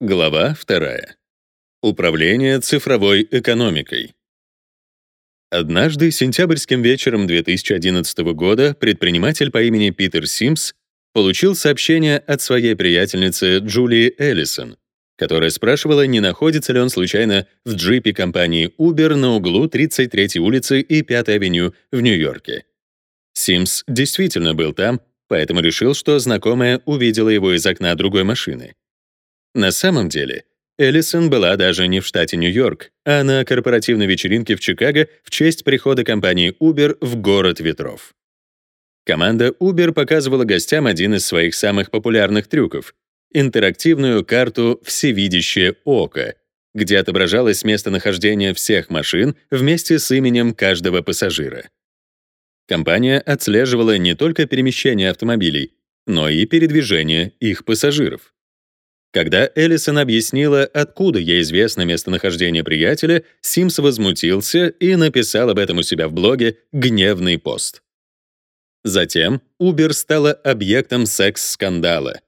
Глава 2. Управление цифровой экономикой. Однажды сентябрьским вечером 2011 года предприниматель по имени Питер Симс получил сообщение от своей приятельницы Джулии Эллисон, которая спрашивала, не находится ли он случайно в джипе компании Uber на углу 33-й улицы и 5-й авеню в Нью-Йорке. Симс действительно был там, поэтому решил, что знакомая увидела его из окна другой машины. На самом деле, Эллисон была даже не в штате Нью-Йорк, а на корпоративной вечеринке в Чикаго в честь прихода компании Uber в город ветров. Команда Uber показывала гостям один из своих самых популярных трюков — интерактивную карту «Всевидящее око», где отображалось местонахождение всех машин вместе с именем каждого пассажира. Компания отслеживала не только перемещение автомобилей, но и передвижение их пассажиров. Когда Эллисон объяснила, откуда ей известно местонахождение приятеля, Симс возмутился и написал об этом у себя в блоге гневный пост. Затем Uber стала объектом секс-скандала.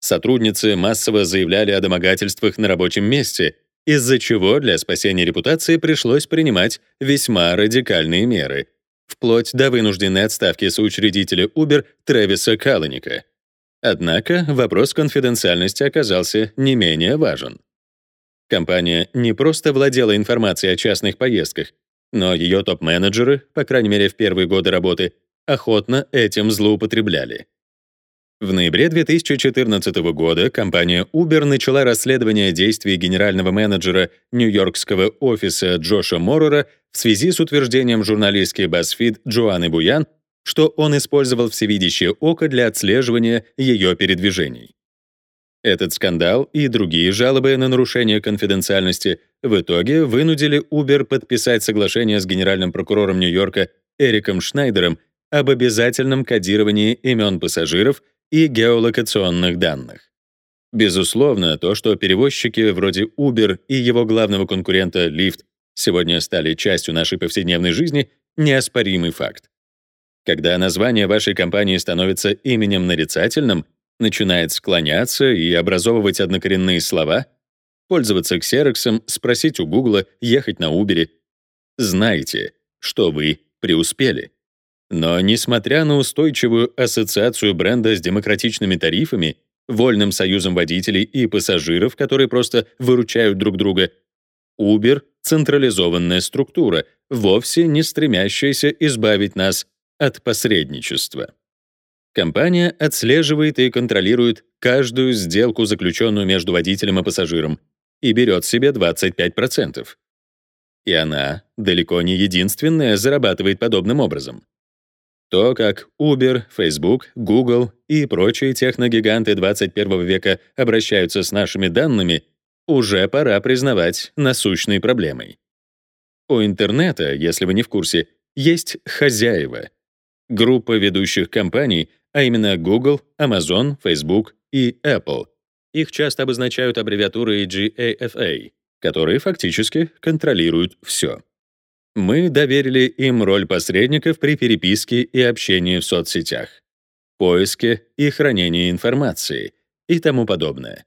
Сотрудницы массово заявляли о домогательствах на рабочем месте, из-за чего для спасения репутации пришлось принимать весьма радикальные меры, вплоть до вынужденной отставки соучредителя Uber Трэвиса Каланика. Однако вопрос конфиденциальности оказался не менее важен. Компания не просто владела информацией о частных поездках, но ее топ-менеджеры, по крайней мере в первые годы работы, охотно этим злоупотребляли. В ноябре 2014 года компания Uber начала расследование действий генерального менеджера нью-йоркского офиса Джоша Моррера в связи с утверждением журналистки BuzzFeed Джоанны Буян что он использовал всевидящее око для отслеживания ее передвижений. Этот скандал и другие жалобы на нарушение конфиденциальности в итоге вынудили Uber подписать соглашение с генеральным прокурором Нью-Йорка Эриком Шнайдером об обязательном кодировании имен пассажиров и геолокационных данных. Безусловно, то, что перевозчики вроде Uber и его главного конкурента Lyft сегодня стали частью нашей повседневной жизни, неоспоримый факт. Когда название вашей компании становится именем нарицательным, начинает склоняться и образовывать однокоренные слова, пользоваться ксероксом, спросить у Гугла, ехать на Uber, знайте, что вы преуспели. Но несмотря на устойчивую ассоциацию бренда с демократичными тарифами, вольным союзом водителей и пассажиров, которые просто выручают друг друга, Uber — централизованная структура, вовсе не стремящаяся избавить нас от посредничества. Компания отслеживает и контролирует каждую сделку, заключенную между водителем и пассажиром, и берет себе 25%. И она далеко не единственная зарабатывает подобным образом. То, как Uber, Facebook, Google и прочие техногиганты 21 века обращаются с нашими данными, уже пора признавать насущной проблемой. У интернета, если вы не в курсе, есть хозяева, группа ведущих компаний, а именно Google, Amazon, Facebook и Apple. Их часто обозначают аббревиатурой GAFA, которые фактически контролируют все. Мы доверили им роль посредников при переписке и общении в соцсетях, поиске и хранении информации и тому подобное.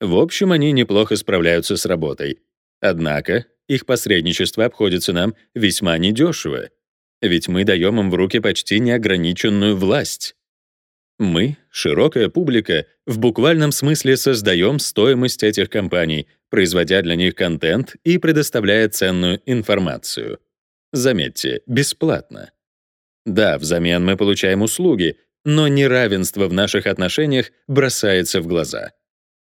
В общем, они неплохо справляются с работой. Однако их посредничество обходится нам весьма недешево, ведь мы даем им в руки почти неограниченную власть. Мы, широкая публика, в буквальном смысле создаем стоимость этих компаний, производя для них контент и предоставляя ценную информацию. Заметьте, бесплатно. Да, взамен мы получаем услуги, но неравенство в наших отношениях бросается в глаза.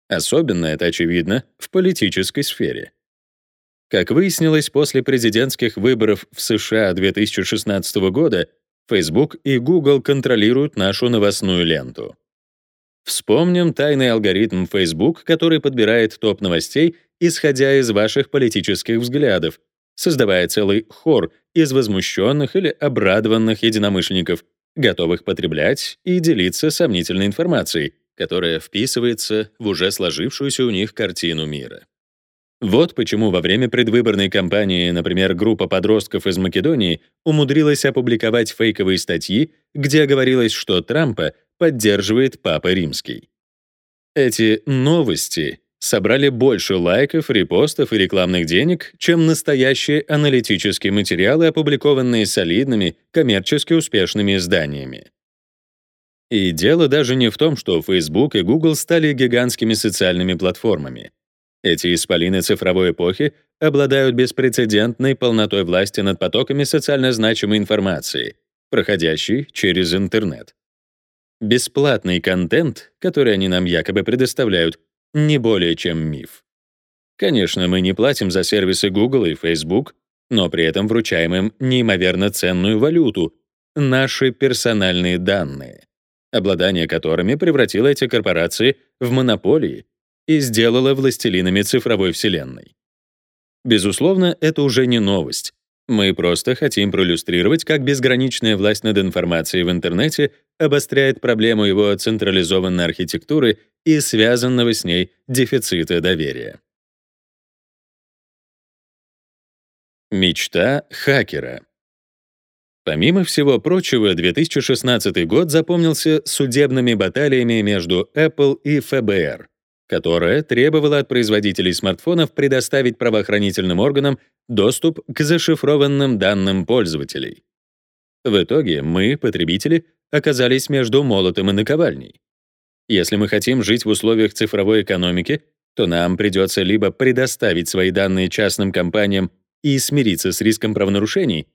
Особенно это очевидно в политической сфере. Как выяснилось после президентских выборов в США 2016 года, Facebook и Google контролируют нашу новостную ленту. Вспомним тайный алгоритм Facebook, который подбирает топ новостей, исходя из ваших политических взглядов, создавая целый хор из возмущенных или обрадованных единомышленников, готовых потреблять и делиться сомнительной информацией, которая вписывается в уже сложившуюся у них картину мира. Вот почему во время предвыборной кампании, например, группа подростков из Македонии умудрилась опубликовать фейковые статьи, где говорилось, что Трампа поддерживает Папа Римский. Эти новости собрали больше лайков, репостов и рекламных денег, чем настоящие аналитические материалы, опубликованные солидными, коммерчески успешными изданиями. И дело даже не в том, что Facebook и Google стали гигантскими социальными платформами. Эти исполины цифровой эпохи обладают беспрецедентной полнотой власти над потоками социально значимой информации, проходящей через интернет. Бесплатный контент, который они нам якобы предоставляют, не более чем миф. Конечно, мы не платим за сервисы Google и Facebook, но при этом вручаем им неимоверно ценную валюту — наши персональные данные, обладание которыми превратило эти корпорации в монополии и сделало властелинами цифровой вселенной. Безусловно, это уже не новость. Мы просто хотим проиллюстрировать, как безграничная власть над информацией в интернете обостряет проблему его централизованной архитектуры и связанного с ней дефицита доверия. Мечта хакера. Помимо всего прочего, 2016 год запомнился судебными баталиями между Apple и ФБР которая требовала от производителей смартфонов предоставить правоохранительным органам доступ к зашифрованным данным пользователей. В итоге мы, потребители, оказались между молотом и наковальней. Если мы хотим жить в условиях цифровой экономики, то нам придется либо предоставить свои данные частным компаниям и смириться с риском правонарушений,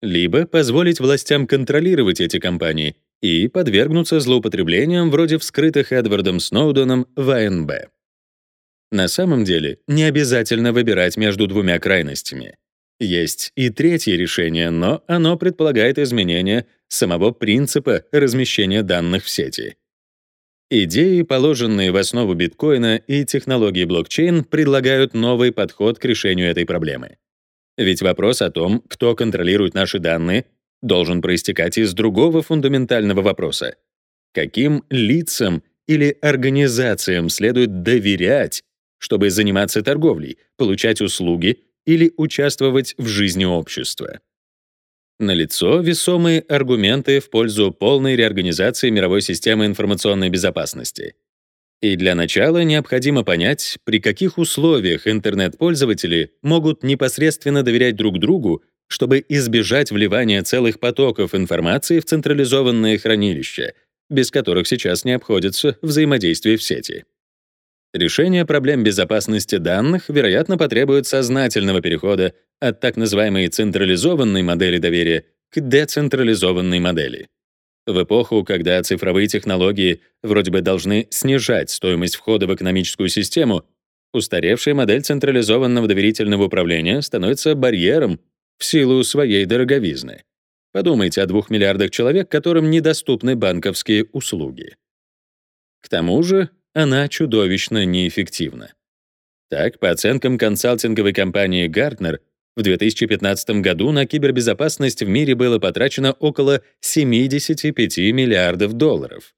либо позволить властям контролировать эти компании и подвергнуться злоупотреблениям вроде вскрытых Эдвардом Сноуденом в АНБ. На самом деле, не обязательно выбирать между двумя крайностями. Есть и третье решение, но оно предполагает изменение самого принципа размещения данных в сети. Идеи, положенные в основу биткоина и технологии блокчейн, предлагают новый подход к решению этой проблемы. Ведь вопрос о том, кто контролирует наши данные, должен проистекать из другого фундаментального вопроса. Каким лицам или организациям следует доверять, чтобы заниматься торговлей, получать услуги или участвовать в жизни общества? Налицо весомые аргументы в пользу полной реорганизации мировой системы информационной безопасности. И для начала необходимо понять, при каких условиях интернет-пользователи могут непосредственно доверять друг другу чтобы избежать вливания целых потоков информации в централизованные хранилища, без которых сейчас не обходится взаимодействие в сети. Решение проблем безопасности данных, вероятно, потребует сознательного перехода от так называемой централизованной модели доверия к децентрализованной модели. В эпоху, когда цифровые технологии вроде бы должны снижать стоимость входа в экономическую систему, устаревшая модель централизованного доверительного управления становится барьером в силу своей дороговизны. Подумайте о двух миллиардах человек, которым недоступны банковские услуги. К тому же она чудовищно неэффективна. Так, по оценкам консалтинговой компании Gartner, в 2015 году на кибербезопасность в мире было потрачено около 75 миллиардов долларов.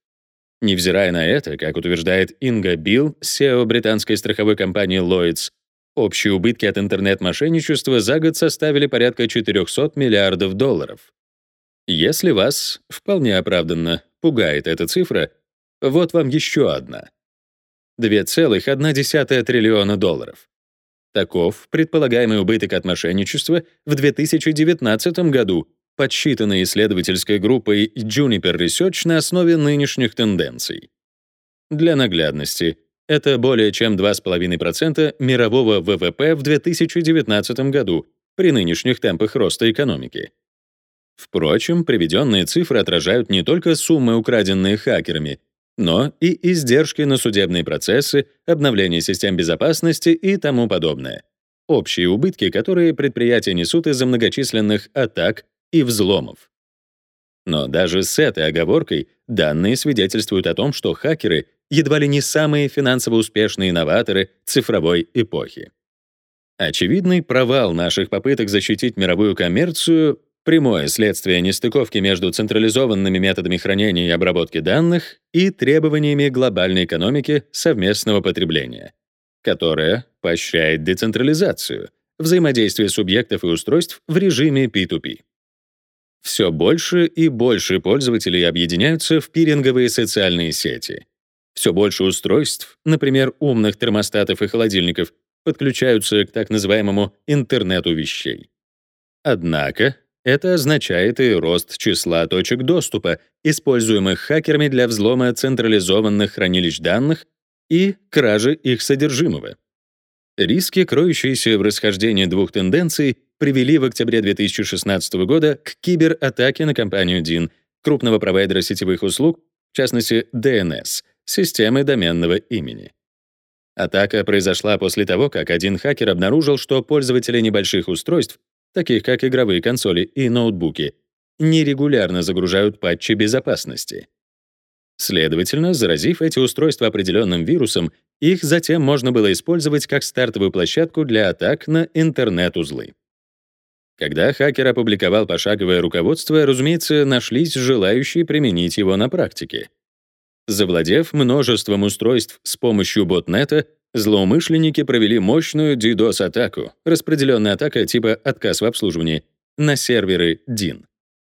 Невзирая на это, как утверждает Инга Билл, SEO британской страховой компании Lloyds, Общие убытки от интернет-мошенничества за год составили порядка 400 миллиардов долларов. Если вас, вполне оправданно, пугает эта цифра, вот вам еще одна. 2,1 триллиона долларов. Таков предполагаемый убыток от мошенничества в 2019 году, подсчитанный исследовательской группой Juniper Research на основе нынешних тенденций. Для наглядности, это более чем 2,5% мирового ВВП в 2019 году при нынешних темпах роста экономики. Впрочем, приведенные цифры отражают не только суммы, украденные хакерами, но и издержки на судебные процессы, обновление систем безопасности и тому подобное. Общие убытки, которые предприятия несут из-за многочисленных атак и взломов. Но даже с этой оговоркой данные свидетельствуют о том, что хакеры едва ли не самые финансово успешные новаторы цифровой эпохи. Очевидный провал наших попыток защитить мировую коммерцию — прямое следствие нестыковки между централизованными методами хранения и обработки данных и требованиями глобальной экономики совместного потребления, которая поощряет децентрализацию, взаимодействие субъектов и устройств в режиме P2P. Все больше и больше пользователей объединяются в пиринговые социальные сети — Все больше устройств, например, умных термостатов и холодильников, подключаются к так называемому интернету вещей. Однако это означает и рост числа точек доступа, используемых хакерами для взлома централизованных хранилищ данных и кражи их содержимого. Риски, кроющиеся в расхождении двух тенденций, привели в октябре 2016 года к кибератаке на компанию DIN, крупного провайдера сетевых услуг, в частности DNS, системы доменного имени. Атака произошла после того, как один хакер обнаружил, что пользователи небольших устройств, таких как игровые консоли и ноутбуки, нерегулярно загружают патчи безопасности. Следовательно, заразив эти устройства определенным вирусом, их затем можно было использовать как стартовую площадку для атак на интернет-узлы. Когда хакер опубликовал пошаговое руководство, разумеется, нашлись желающие применить его на практике. Завладев множеством устройств с помощью ботнета, злоумышленники провели мощную DDoS-атаку, распределенная атака типа «отказ в обслуживании», на серверы DIN.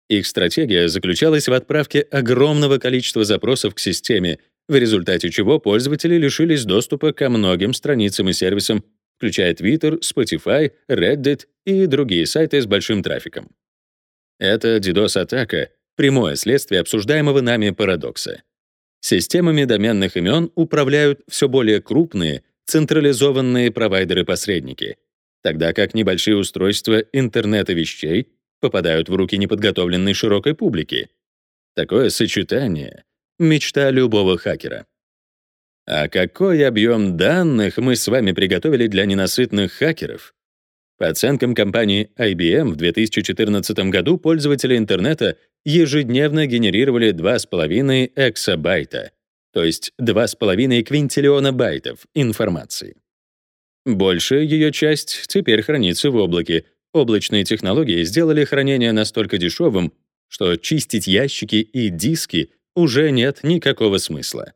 Их стратегия заключалась в отправке огромного количества запросов к системе, в результате чего пользователи лишились доступа ко многим страницам и сервисам, включая Twitter, Spotify, Reddit и другие сайты с большим трафиком. Это DDoS-атака — прямое следствие обсуждаемого нами парадокса. Системами доменных имен управляют все более крупные, централизованные провайдеры-посредники, тогда как небольшие устройства интернета вещей попадают в руки неподготовленной широкой публики. Такое сочетание — мечта любого хакера. А какой объем данных мы с вами приготовили для ненасытных хакеров? По оценкам компании IBM, в 2014 году пользователи интернета ежедневно генерировали 2,5 эксабайта, то есть 2,5 квинтиллиона байтов информации. Большая ее часть теперь хранится в облаке. Облачные технологии сделали хранение настолько дешевым, что чистить ящики и диски уже нет никакого смысла.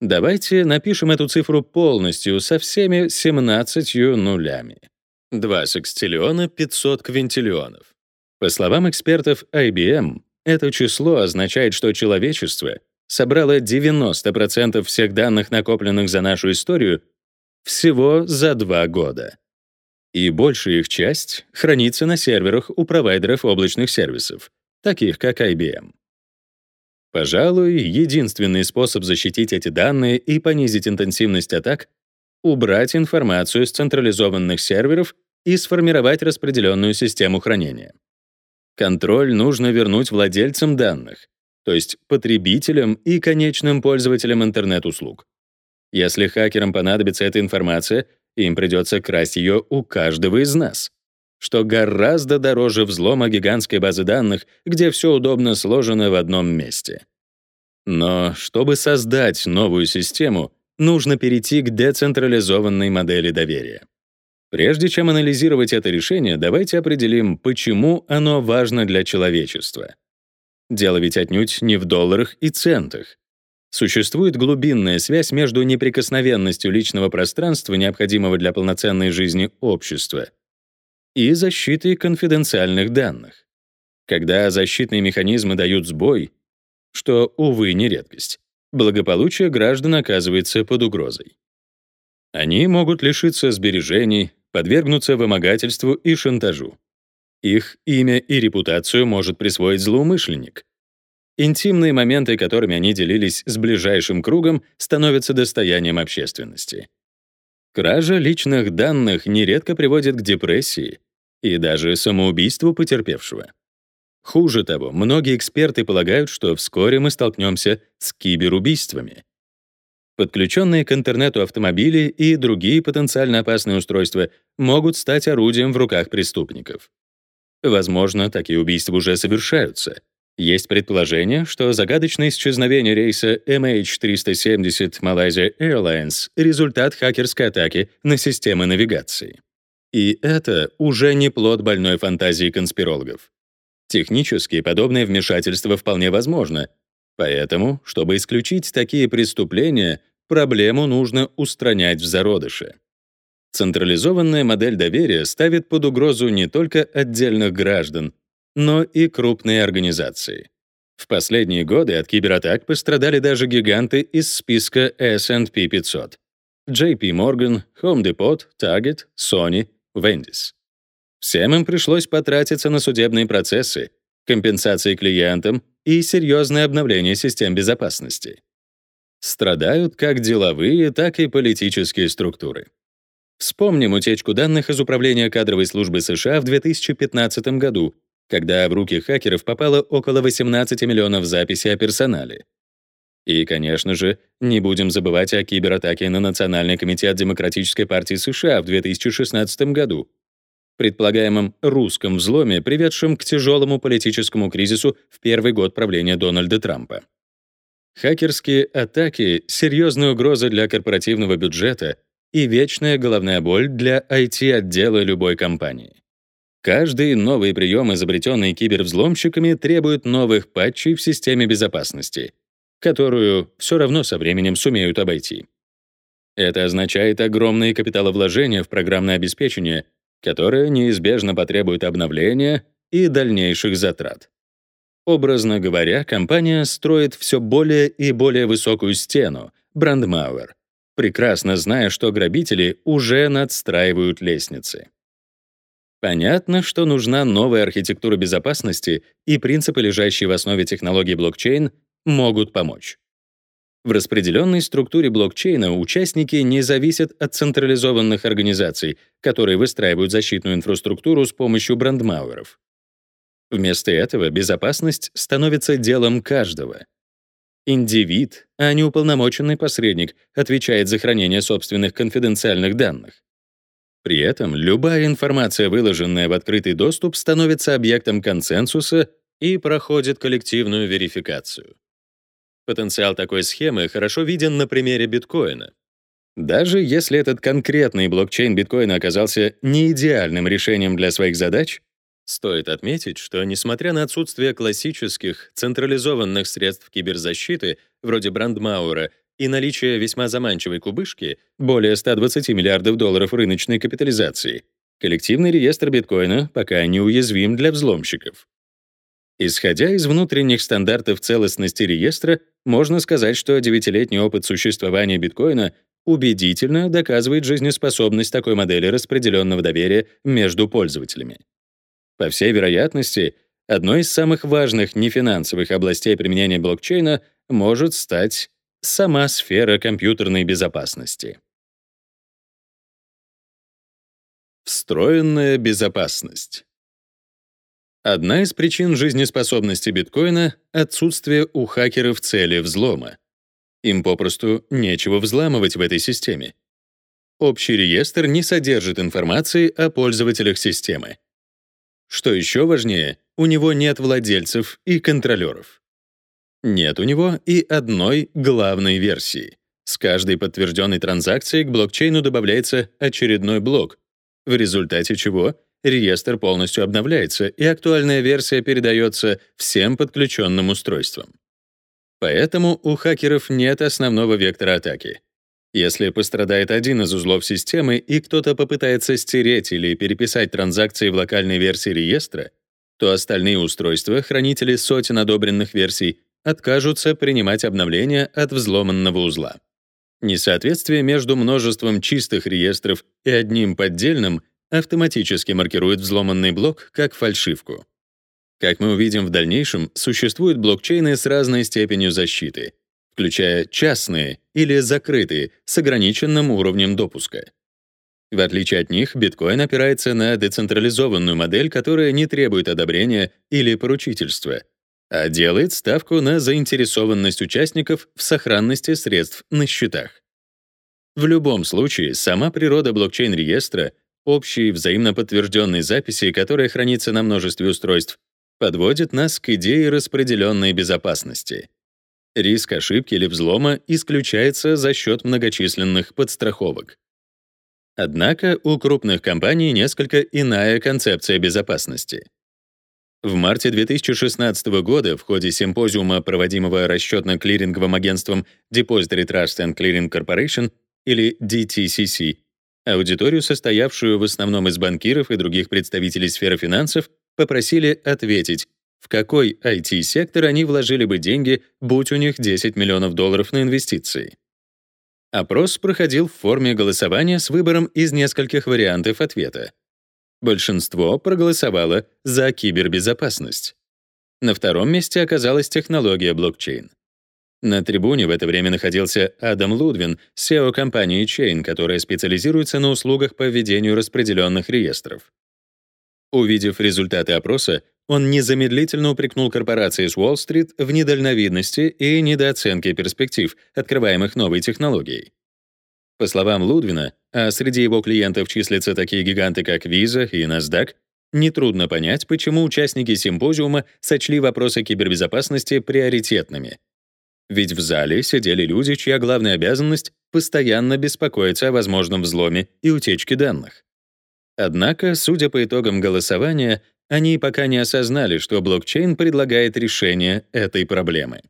Давайте напишем эту цифру полностью со всеми 17 нулями. 2 секстиллиона 500 квинтиллионов. По словам экспертов IBM, это число означает, что человечество собрало 90% всех данных, накопленных за нашу историю, всего за два года. И большая их часть хранится на серверах у провайдеров облачных сервисов, таких как IBM. Пожалуй, единственный способ защитить эти данные и понизить интенсивность атак — убрать информацию с централизованных серверов и сформировать распределенную систему хранения. Контроль нужно вернуть владельцам данных, то есть потребителям и конечным пользователям интернет-услуг. Если хакерам понадобится эта информация, им придется красть ее у каждого из нас что гораздо дороже взлома гигантской базы данных, где все удобно сложено в одном месте. Но чтобы создать новую систему, нужно перейти к децентрализованной модели доверия. Прежде чем анализировать это решение, давайте определим, почему оно важно для человечества. Дело ведь отнюдь не в долларах и центах. Существует глубинная связь между неприкосновенностью личного пространства, необходимого для полноценной жизни общества, и защитой конфиденциальных данных. Когда защитные механизмы дают сбой, что, увы, не редкость, благополучие граждан оказывается под угрозой. Они могут лишиться сбережений, подвергнуться вымогательству и шантажу. Их имя и репутацию может присвоить злоумышленник. Интимные моменты, которыми они делились с ближайшим кругом, становятся достоянием общественности. Кража личных данных нередко приводит к депрессии и даже самоубийству потерпевшего. Хуже того, многие эксперты полагают, что вскоре мы столкнемся с киберубийствами. Подключенные к интернету автомобили и другие потенциально опасные устройства могут стать орудием в руках преступников. Возможно, такие убийства уже совершаются. Есть предположение, что загадочное исчезновение рейса MH370 Malaysia Airlines — результат хакерской атаки на системы навигации. И это уже не плод больной фантазии конспирологов. Технически подобное вмешательство вполне возможно. Поэтому, чтобы исключить такие преступления, проблему нужно устранять в зародыше. Централизованная модель доверия ставит под угрозу не только отдельных граждан, но и крупные организации. В последние годы от кибератак пострадали даже гиганты из списка S&P 500. JP Morgan, Home Depot, Target, Sony, Wendy's. Всем им пришлось потратиться на судебные процессы, компенсации клиентам и серьезное обновление систем безопасности. Страдают как деловые, так и политические структуры. Вспомним утечку данных из Управления кадровой службы США в 2015 году, когда в руки хакеров попало около 18 миллионов записей о персонале. И, конечно же, не будем забывать о кибератаке на Национальный комитет Демократической партии США в 2016 году, предполагаемом русском взломе, приведшем к тяжелому политическому кризису в первый год правления Дональда Трампа. Хакерские атаки — серьезная угроза для корпоративного бюджета и вечная головная боль для IT-отдела любой компании. Каждый новый прием, изобретенный кибервзломщиками, требует новых патчей в системе безопасности, которую все равно со временем сумеют обойти. Это означает огромные капиталовложения в программное обеспечение, которое неизбежно потребует обновления и дальнейших затрат. Образно говоря, компания строит все более и более высокую стену, брандмауэр, прекрасно зная, что грабители уже надстраивают лестницы. Понятно, что нужна новая архитектура безопасности, и принципы, лежащие в основе технологии блокчейн, могут помочь. В распределенной структуре блокчейна участники не зависят от централизованных организаций, которые выстраивают защитную инфраструктуру с помощью брандмауэров. Вместо этого безопасность становится делом каждого. Индивид, а не уполномоченный посредник, отвечает за хранение собственных конфиденциальных данных. При этом любая информация, выложенная в открытый доступ, становится объектом консенсуса и проходит коллективную верификацию. Потенциал такой схемы хорошо виден на примере биткоина. Даже если этот конкретный блокчейн биткоина оказался не идеальным решением для своих задач, стоит отметить, что несмотря на отсутствие классических централизованных средств киберзащиты, вроде Брандмауэра, и наличие весьма заманчивой кубышки, более 120 миллиардов долларов рыночной капитализации, коллективный реестр биткоина пока неуязвим для взломщиков. Исходя из внутренних стандартов целостности реестра, можно сказать, что девятилетний опыт существования биткоина убедительно доказывает жизнеспособность такой модели распределенного доверия между пользователями. По всей вероятности, одной из самых важных нефинансовых областей применения блокчейна может стать сама сфера компьютерной безопасности. Встроенная безопасность. Одна из причин жизнеспособности биткоина — отсутствие у хакеров цели взлома. Им попросту нечего взламывать в этой системе. Общий реестр не содержит информации о пользователях системы. Что еще важнее, у него нет владельцев и контролеров. Нет у него и одной главной версии. С каждой подтвержденной транзакцией к блокчейну добавляется очередной блок, в результате чего — реестр полностью обновляется, и актуальная версия передается всем подключенным устройствам. Поэтому у хакеров нет основного вектора атаки. Если пострадает один из узлов системы, и кто-то попытается стереть или переписать транзакции в локальной версии реестра, то остальные устройства, хранители сотен одобренных версий, откажутся принимать обновления от взломанного узла. Несоответствие между множеством чистых реестров и одним поддельным автоматически маркирует взломанный блок как фальшивку. Как мы увидим в дальнейшем, существуют блокчейны с разной степенью защиты, включая частные или закрытые с ограниченным уровнем допуска. В отличие от них, биткоин опирается на децентрализованную модель, которая не требует одобрения или поручительства, а делает ставку на заинтересованность участников в сохранности средств на счетах. В любом случае, сама природа блокчейн-реестра общей взаимно подтвержденной записи, которая хранится на множестве устройств, подводит нас к идее распределенной безопасности. Риск ошибки или взлома исключается за счет многочисленных подстраховок. Однако у крупных компаний несколько иная концепция безопасности. В марте 2016 года в ходе симпозиума, проводимого расчетно-клиринговым агентством Depository Trust and Clearing Corporation или DTCC, Аудиторию, состоявшую в основном из банкиров и других представителей сферы финансов, попросили ответить, в какой IT-сектор они вложили бы деньги, будь у них 10 миллионов долларов на инвестиции. Опрос проходил в форме голосования с выбором из нескольких вариантов ответа. Большинство проголосовало за кибербезопасность. На втором месте оказалась технология блокчейн. На трибуне в это время находился Адам Лудвин, SEO компании Chain, которая специализируется на услугах по ведению распределенных реестров. Увидев результаты опроса, он незамедлительно упрекнул корпорации с Уолл-стрит в недальновидности и недооценке перспектив, открываемых новой технологией. По словам Лудвина, а среди его клиентов числятся такие гиганты, как Visa и NASDAQ, нетрудно понять, почему участники симпозиума сочли вопросы кибербезопасности приоритетными — ведь в зале сидели люди, чья главная обязанность — постоянно беспокоиться о возможном взломе и утечке данных. Однако, судя по итогам голосования, они пока не осознали, что блокчейн предлагает решение этой проблемы.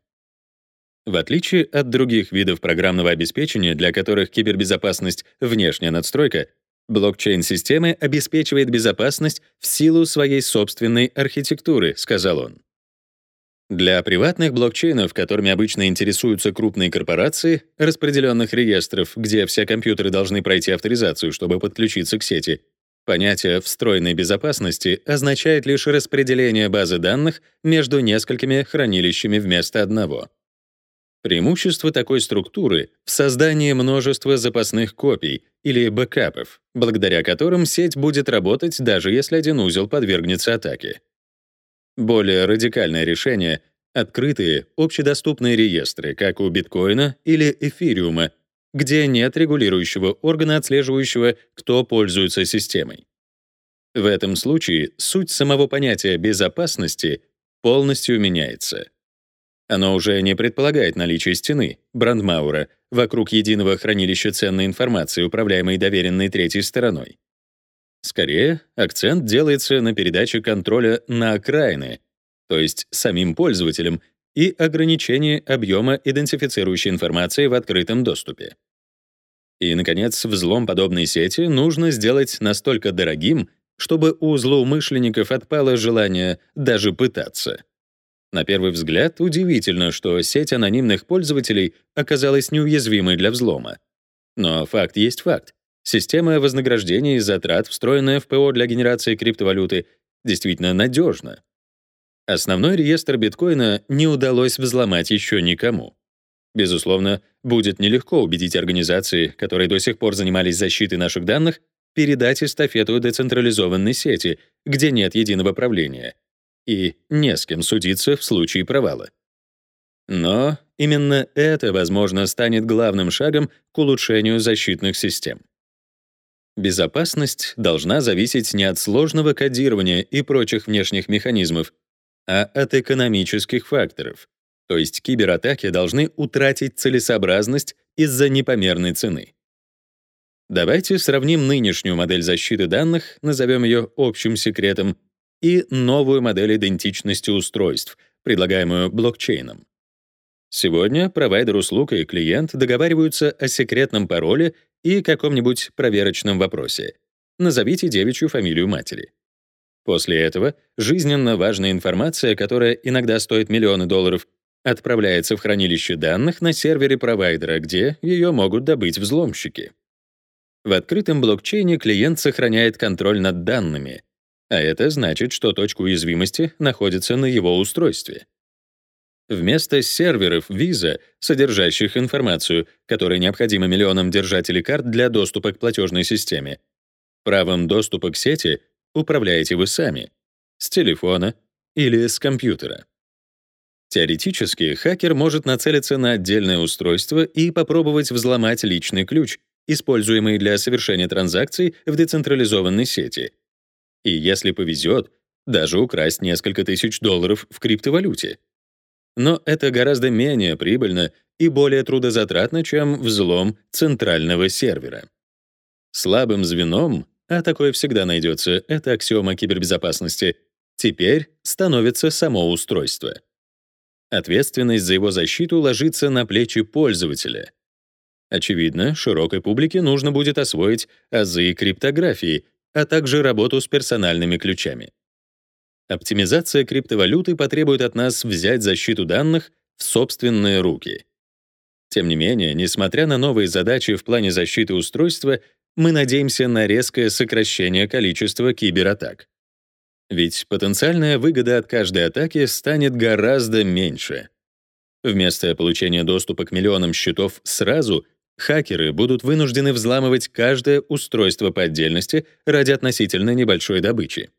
В отличие от других видов программного обеспечения, для которых кибербезопасность — внешняя надстройка, блокчейн-системы обеспечивает безопасность в силу своей собственной архитектуры, сказал он. Для приватных блокчейнов, которыми обычно интересуются крупные корпорации, распределенных реестров, где все компьютеры должны пройти авторизацию, чтобы подключиться к сети, понятие встроенной безопасности означает лишь распределение базы данных между несколькими хранилищами вместо одного. Преимущество такой структуры в создании множества запасных копий или бэкапов, благодаря которым сеть будет работать, даже если один узел подвергнется атаке. Более радикальное решение — открытые, общедоступные реестры, как у биткоина или эфириума, где нет регулирующего органа, отслеживающего, кто пользуется системой. В этом случае суть самого понятия безопасности полностью меняется. Оно уже не предполагает наличие стены, брандмаура, вокруг единого хранилища ценной информации, управляемой доверенной третьей стороной. Скорее, акцент делается на передаче контроля на окраины, то есть самим пользователям, и ограничении объема идентифицирующей информации в открытом доступе. И, наконец, взлом подобной сети нужно сделать настолько дорогим, чтобы у злоумышленников отпало желание даже пытаться. На первый взгляд, удивительно, что сеть анонимных пользователей оказалась неуязвимой для взлома. Но факт есть факт. Система вознаграждений и затрат, встроенная в ПО для генерации криптовалюты, действительно надежна. Основной реестр биткоина не удалось взломать еще никому. Безусловно, будет нелегко убедить организации, которые до сих пор занимались защитой наших данных, передать эстафету децентрализованной сети, где нет единого правления, и не с кем судиться в случае провала. Но именно это, возможно, станет главным шагом к улучшению защитных систем. Безопасность должна зависеть не от сложного кодирования и прочих внешних механизмов, а от экономических факторов. То есть кибератаки должны утратить целесообразность из-за непомерной цены. Давайте сравним нынешнюю модель защиты данных, назовем ее общим секретом, и новую модель идентичности устройств, предлагаемую блокчейном. Сегодня провайдер услуг и клиент договариваются о секретном пароле и каком-нибудь проверочном вопросе. Назовите девичью фамилию матери. После этого жизненно важная информация, которая иногда стоит миллионы долларов, отправляется в хранилище данных на сервере провайдера, где ее могут добыть взломщики. В открытом блокчейне клиент сохраняет контроль над данными, а это значит, что точка уязвимости находится на его устройстве. Вместо серверов Visa, содержащих информацию, которая необходима миллионам держателей карт для доступа к платежной системе, правом доступа к сети управляете вы сами, с телефона или с компьютера. Теоретически, хакер может нацелиться на отдельное устройство и попробовать взломать личный ключ, используемый для совершения транзакций в децентрализованной сети. И если повезет, даже украсть несколько тысяч долларов в криптовалюте но это гораздо менее прибыльно и более трудозатратно, чем взлом центрального сервера. Слабым звеном, а такое всегда найдется, это аксиома кибербезопасности, теперь становится само устройство. Ответственность за его защиту ложится на плечи пользователя. Очевидно, широкой публике нужно будет освоить азы криптографии, а также работу с персональными ключами. Оптимизация криптовалюты потребует от нас взять защиту данных в собственные руки. Тем не менее, несмотря на новые задачи в плане защиты устройства, мы надеемся на резкое сокращение количества кибератак. Ведь потенциальная выгода от каждой атаки станет гораздо меньше. Вместо получения доступа к миллионам счетов сразу, хакеры будут вынуждены взламывать каждое устройство по отдельности ради относительно небольшой добычи.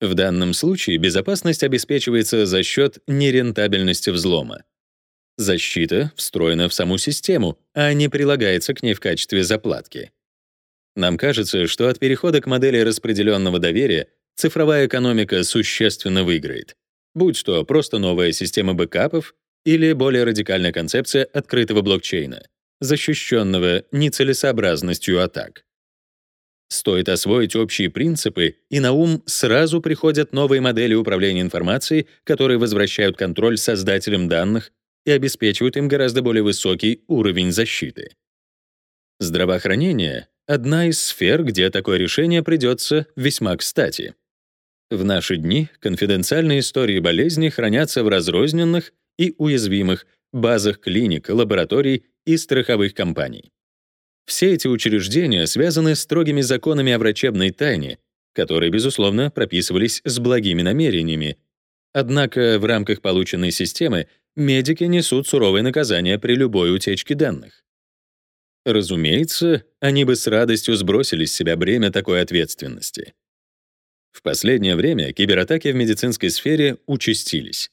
В данном случае безопасность обеспечивается за счет нерентабельности взлома. Защита встроена в саму систему, а не прилагается к ней в качестве заплатки. Нам кажется, что от перехода к модели распределенного доверия цифровая экономика существенно выиграет, будь то просто новая система бэкапов или более радикальная концепция открытого блокчейна, защищенного нецелесообразностью атак. Стоит освоить общие принципы, и на ум сразу приходят новые модели управления информацией, которые возвращают контроль создателям данных и обеспечивают им гораздо более высокий уровень защиты. Здравоохранение — одна из сфер, где такое решение придется весьма кстати. В наши дни конфиденциальные истории болезни хранятся в разрозненных и уязвимых базах клиник, лабораторий и страховых компаний. Все эти учреждения связаны строгими законами о врачебной тайне, которые, безусловно, прописывались с благими намерениями. Однако в рамках полученной системы медики несут суровое наказание при любой утечке данных. Разумеется, они бы с радостью сбросили с себя бремя такой ответственности. В последнее время кибератаки в медицинской сфере участились.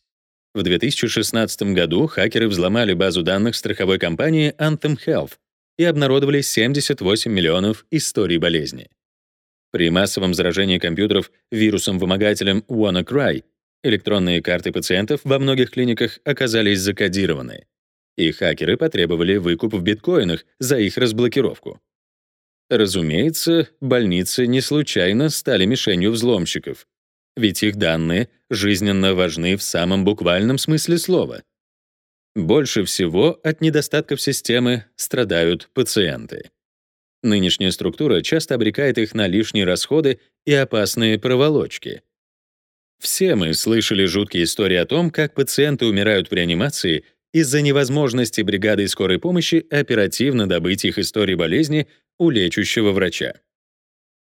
В 2016 году хакеры взломали базу данных страховой компании Anthem Health, и обнародовали 78 миллионов историй болезни. При массовом заражении компьютеров вирусом-вымогателем WannaCry электронные карты пациентов во многих клиниках оказались закодированы, и хакеры потребовали выкуп в биткоинах за их разблокировку. Разумеется, больницы не случайно стали мишенью взломщиков, ведь их данные жизненно важны в самом буквальном смысле слова. Больше всего от недостатков системы страдают пациенты. Нынешняя структура часто обрекает их на лишние расходы и опасные проволочки. Все мы слышали жуткие истории о том, как пациенты умирают в реанимации из-за невозможности бригады скорой помощи оперативно добыть их истории болезни у лечащего врача.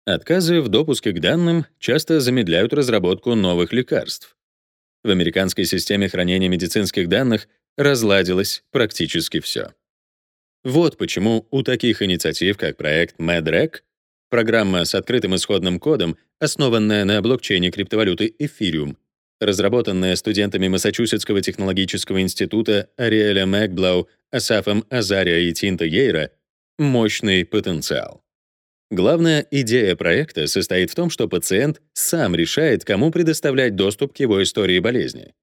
Отказы в допуске к данным часто замедляют разработку новых лекарств. В американской системе хранения медицинских данных разладилось практически все. Вот почему у таких инициатив, как проект MedRec, программа с открытым исходным кодом, основанная на блокчейне криптовалюты Ethereum, разработанная студентами Массачусетского технологического института Ариэля Мэкблау, Асафом Азария и Тинта Ейра, мощный потенциал. Главная идея проекта состоит в том, что пациент сам решает, кому предоставлять доступ к его истории болезни.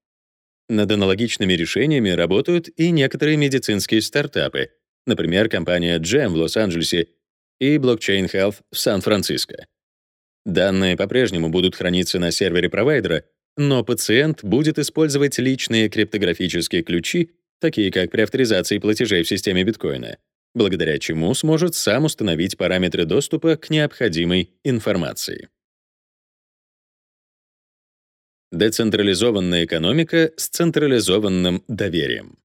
Над аналогичными решениями работают и некоторые медицинские стартапы, например, компания Gem в Лос-Анджелесе и Blockchain Health в Сан-Франциско. Данные по-прежнему будут храниться на сервере провайдера, но пациент будет использовать личные криптографические ключи, такие как при авторизации платежей в системе биткоина, благодаря чему сможет сам установить параметры доступа к необходимой информации. Децентрализованная экономика с централизованным доверием.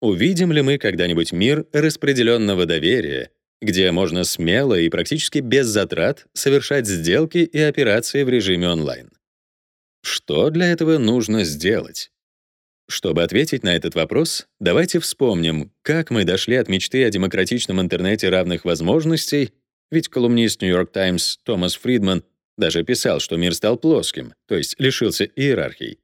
Увидим ли мы когда-нибудь мир распределенного доверия, где можно смело и практически без затрат совершать сделки и операции в режиме онлайн? Что для этого нужно сделать? Чтобы ответить на этот вопрос, давайте вспомним, как мы дошли от мечты о демократичном интернете равных возможностей, ведь колумнист New York Times Томас Фридман даже писал, что мир стал плоским, то есть лишился иерархий.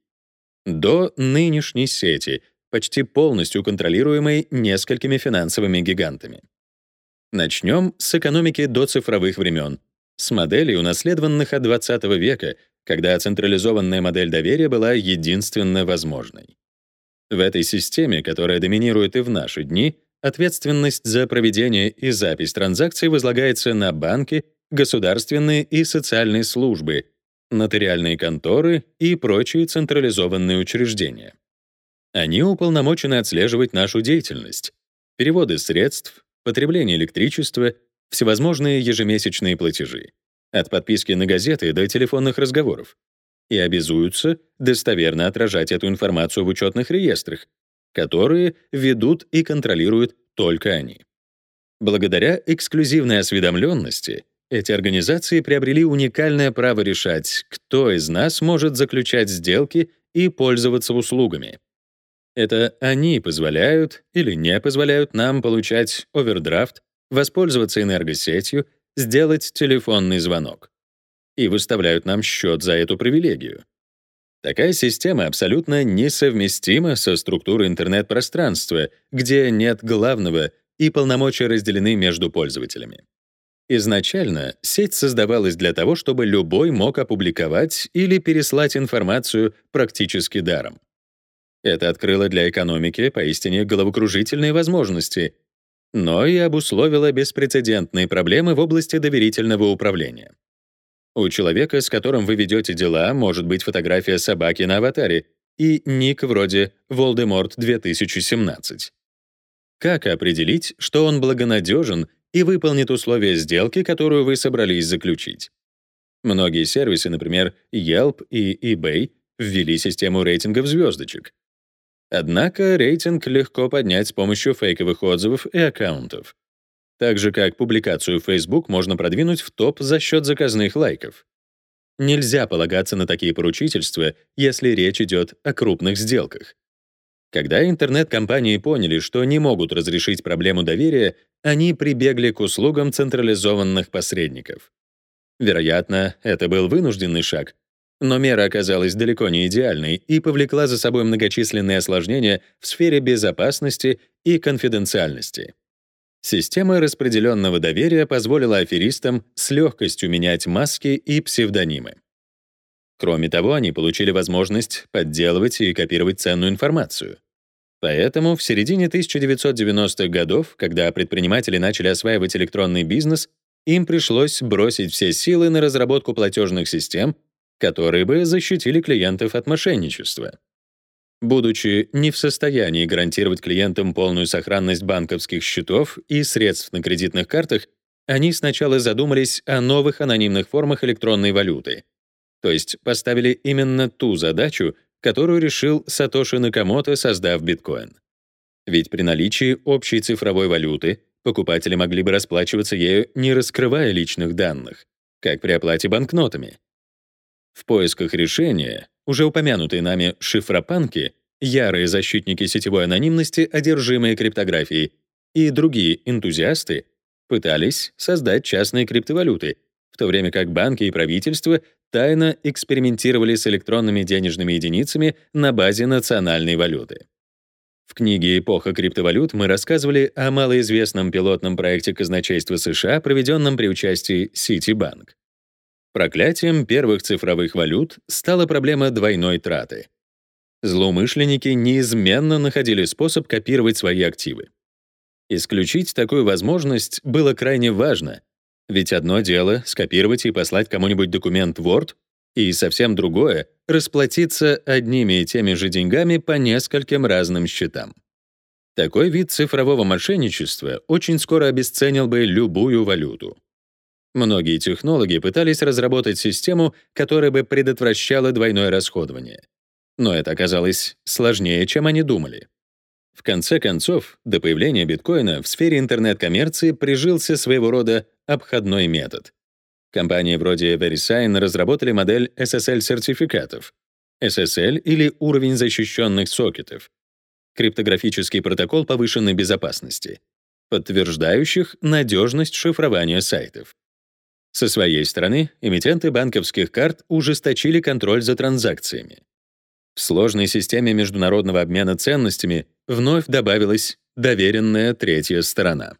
До нынешней сети, почти полностью контролируемой несколькими финансовыми гигантами. Начнем с экономики до цифровых времен, с моделей, унаследованных от 20 века, когда централизованная модель доверия была единственно возможной. В этой системе, которая доминирует и в наши дни, ответственность за проведение и запись транзакций возлагается на банки государственные и социальные службы, нотариальные конторы и прочие централизованные учреждения. Они уполномочены отслеживать нашу деятельность, переводы средств, потребление электричества, всевозможные ежемесячные платежи, от подписки на газеты до телефонных разговоров, и обязуются достоверно отражать эту информацию в учетных реестрах, которые ведут и контролируют только они. Благодаря эксклюзивной осведомленности эти организации приобрели уникальное право решать, кто из нас может заключать сделки и пользоваться услугами. Это они позволяют или не позволяют нам получать овердрафт, воспользоваться энергосетью, сделать телефонный звонок. И выставляют нам счет за эту привилегию. Такая система абсолютно несовместима со структурой интернет-пространства, где нет главного и полномочия разделены между пользователями. Изначально сеть создавалась для того, чтобы любой мог опубликовать или переслать информацию практически даром. Это открыло для экономики поистине головокружительные возможности, но и обусловило беспрецедентные проблемы в области доверительного управления. У человека, с которым вы ведете дела, может быть фотография собаки на аватаре и ник вроде «Волдеморт 2017». Как определить, что он благонадежен и выполнит условия сделки, которую вы собрались заключить? Многие сервисы, например, Yelp и eBay, ввели систему рейтингов звездочек. Однако рейтинг легко поднять с помощью фейковых отзывов и аккаунтов. Так же, как публикацию в Facebook можно продвинуть в топ за счет заказных лайков. Нельзя полагаться на такие поручительства, если речь идет о крупных сделках. Когда интернет-компании поняли, что не могут разрешить проблему доверия, они прибегли к услугам централизованных посредников. Вероятно, это был вынужденный шаг, но мера оказалась далеко не идеальной и повлекла за собой многочисленные осложнения в сфере безопасности и конфиденциальности. Система распределенного доверия позволила аферистам с легкостью менять маски и псевдонимы. Кроме того, они получили возможность подделывать и копировать ценную информацию. Поэтому в середине 1990-х годов, когда предприниматели начали осваивать электронный бизнес, им пришлось бросить все силы на разработку платежных систем которые бы защитили клиентов от мошенничества. Будучи не в состоянии гарантировать клиентам полную сохранность банковских счетов и средств на кредитных картах, они сначала задумались о новых анонимных формах электронной валюты, то есть поставили именно ту задачу, которую решил Сатоши Накамото, создав биткоин. Ведь при наличии общей цифровой валюты покупатели могли бы расплачиваться ею, не раскрывая личных данных, как при оплате банкнотами. В поисках решения уже упомянутые нами шифропанки, ярые защитники сетевой анонимности, одержимые криптографией, и другие энтузиасты пытались создать частные криптовалюты, в то время как банки и правительства тайно экспериментировали с электронными денежными единицами на базе национальной валюты. В книге «Эпоха криптовалют» мы рассказывали о малоизвестном пилотном проекте казначейства США, проведенном при участии Citibank. Проклятием первых цифровых валют стала проблема двойной траты. Злоумышленники неизменно находили способ копировать свои активы. Исключить такую возможность было крайне важно, ведь одно дело — скопировать и послать кому-нибудь документ Word, и совсем другое — расплатиться одними и теми же деньгами по нескольким разным счетам. Такой вид цифрового мошенничества очень скоро обесценил бы любую валюту. Многие технологи пытались разработать систему, которая бы предотвращала двойное расходование. Но это оказалось сложнее, чем они думали. В конце концов, до появления биткоина в сфере интернет-коммерции прижился своего рода обходной метод. Компании вроде VeriSign разработали модель SSL-сертификатов. SSL или уровень защищенных сокетов. Криптографический протокол повышенной безопасности, подтверждающих надежность шифрования сайтов. Со своей стороны, эмитенты банковских карт ужесточили контроль за транзакциями. В сложной системе международного обмена ценностями вновь добавилась доверенная третья сторона.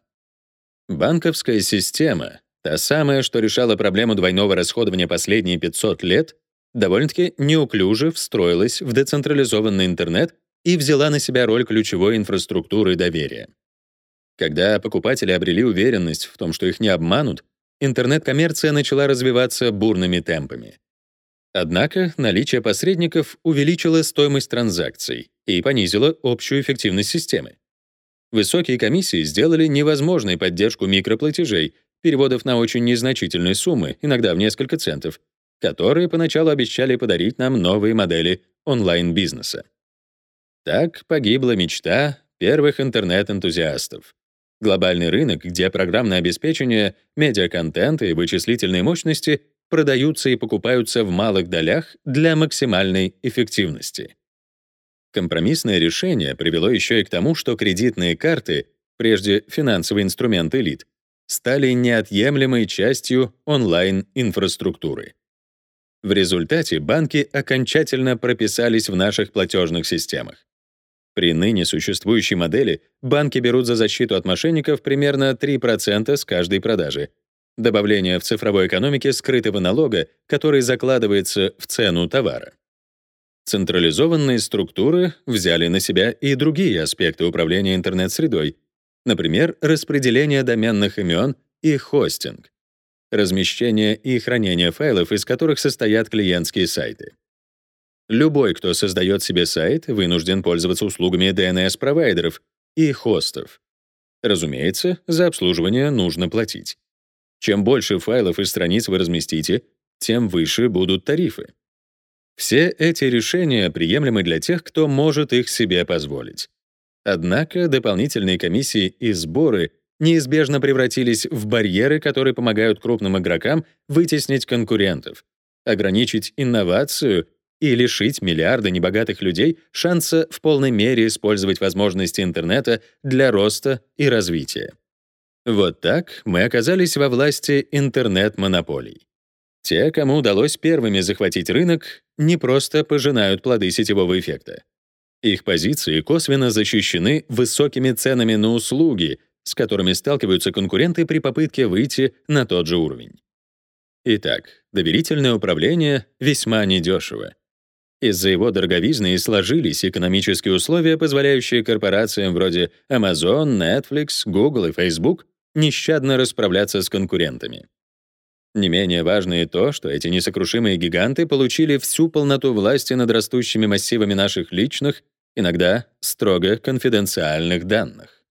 Банковская система, та самая, что решала проблему двойного расходования последние 500 лет, довольно-таки неуклюже встроилась в децентрализованный интернет и взяла на себя роль ключевой инфраструктуры доверия. Когда покупатели обрели уверенность в том, что их не обманут, интернет-коммерция начала развиваться бурными темпами. Однако наличие посредников увеличило стоимость транзакций и понизило общую эффективность системы. Высокие комиссии сделали невозможной поддержку микроплатежей, переводов на очень незначительные суммы, иногда в несколько центов, которые поначалу обещали подарить нам новые модели онлайн-бизнеса. Так погибла мечта первых интернет-энтузиастов. Глобальный рынок, где программное обеспечение, медиаконтент и вычислительные мощности продаются и покупаются в малых долях для максимальной эффективности. Компромиссное решение привело еще и к тому, что кредитные карты, прежде финансовый инструмент элит, стали неотъемлемой частью онлайн-инфраструктуры. В результате банки окончательно прописались в наших платежных системах. При ныне существующей модели банки берут за защиту от мошенников примерно 3% с каждой продажи, добавление в цифровой экономике скрытого налога, который закладывается в цену товара. Централизованные структуры взяли на себя и другие аспекты управления интернет-средой, например, распределение доменных имен и хостинг, размещение и хранение файлов, из которых состоят клиентские сайты. Любой, кто создает себе сайт, вынужден пользоваться услугами DNS-провайдеров и хостов. Разумеется, за обслуживание нужно платить. Чем больше файлов и страниц вы разместите, тем выше будут тарифы. Все эти решения приемлемы для тех, кто может их себе позволить. Однако дополнительные комиссии и сборы неизбежно превратились в барьеры, которые помогают крупным игрокам вытеснить конкурентов, ограничить инновацию и лишить миллиарда небогатых людей шанса в полной мере использовать возможности интернета для роста и развития. Вот так мы оказались во власти интернет-монополий. Те, кому удалось первыми захватить рынок, не просто пожинают плоды сетевого эффекта. Их позиции косвенно защищены высокими ценами на услуги, с которыми сталкиваются конкуренты при попытке выйти на тот же уровень. Итак, доверительное управление весьма недешево. Из-за его дороговизны и сложились экономические условия, позволяющие корпорациям вроде Amazon, Netflix, Google и Facebook нещадно расправляться с конкурентами. Не менее важно и то, что эти несокрушимые гиганты получили всю полноту власти над растущими массивами наших личных, иногда строго конфиденциальных данных.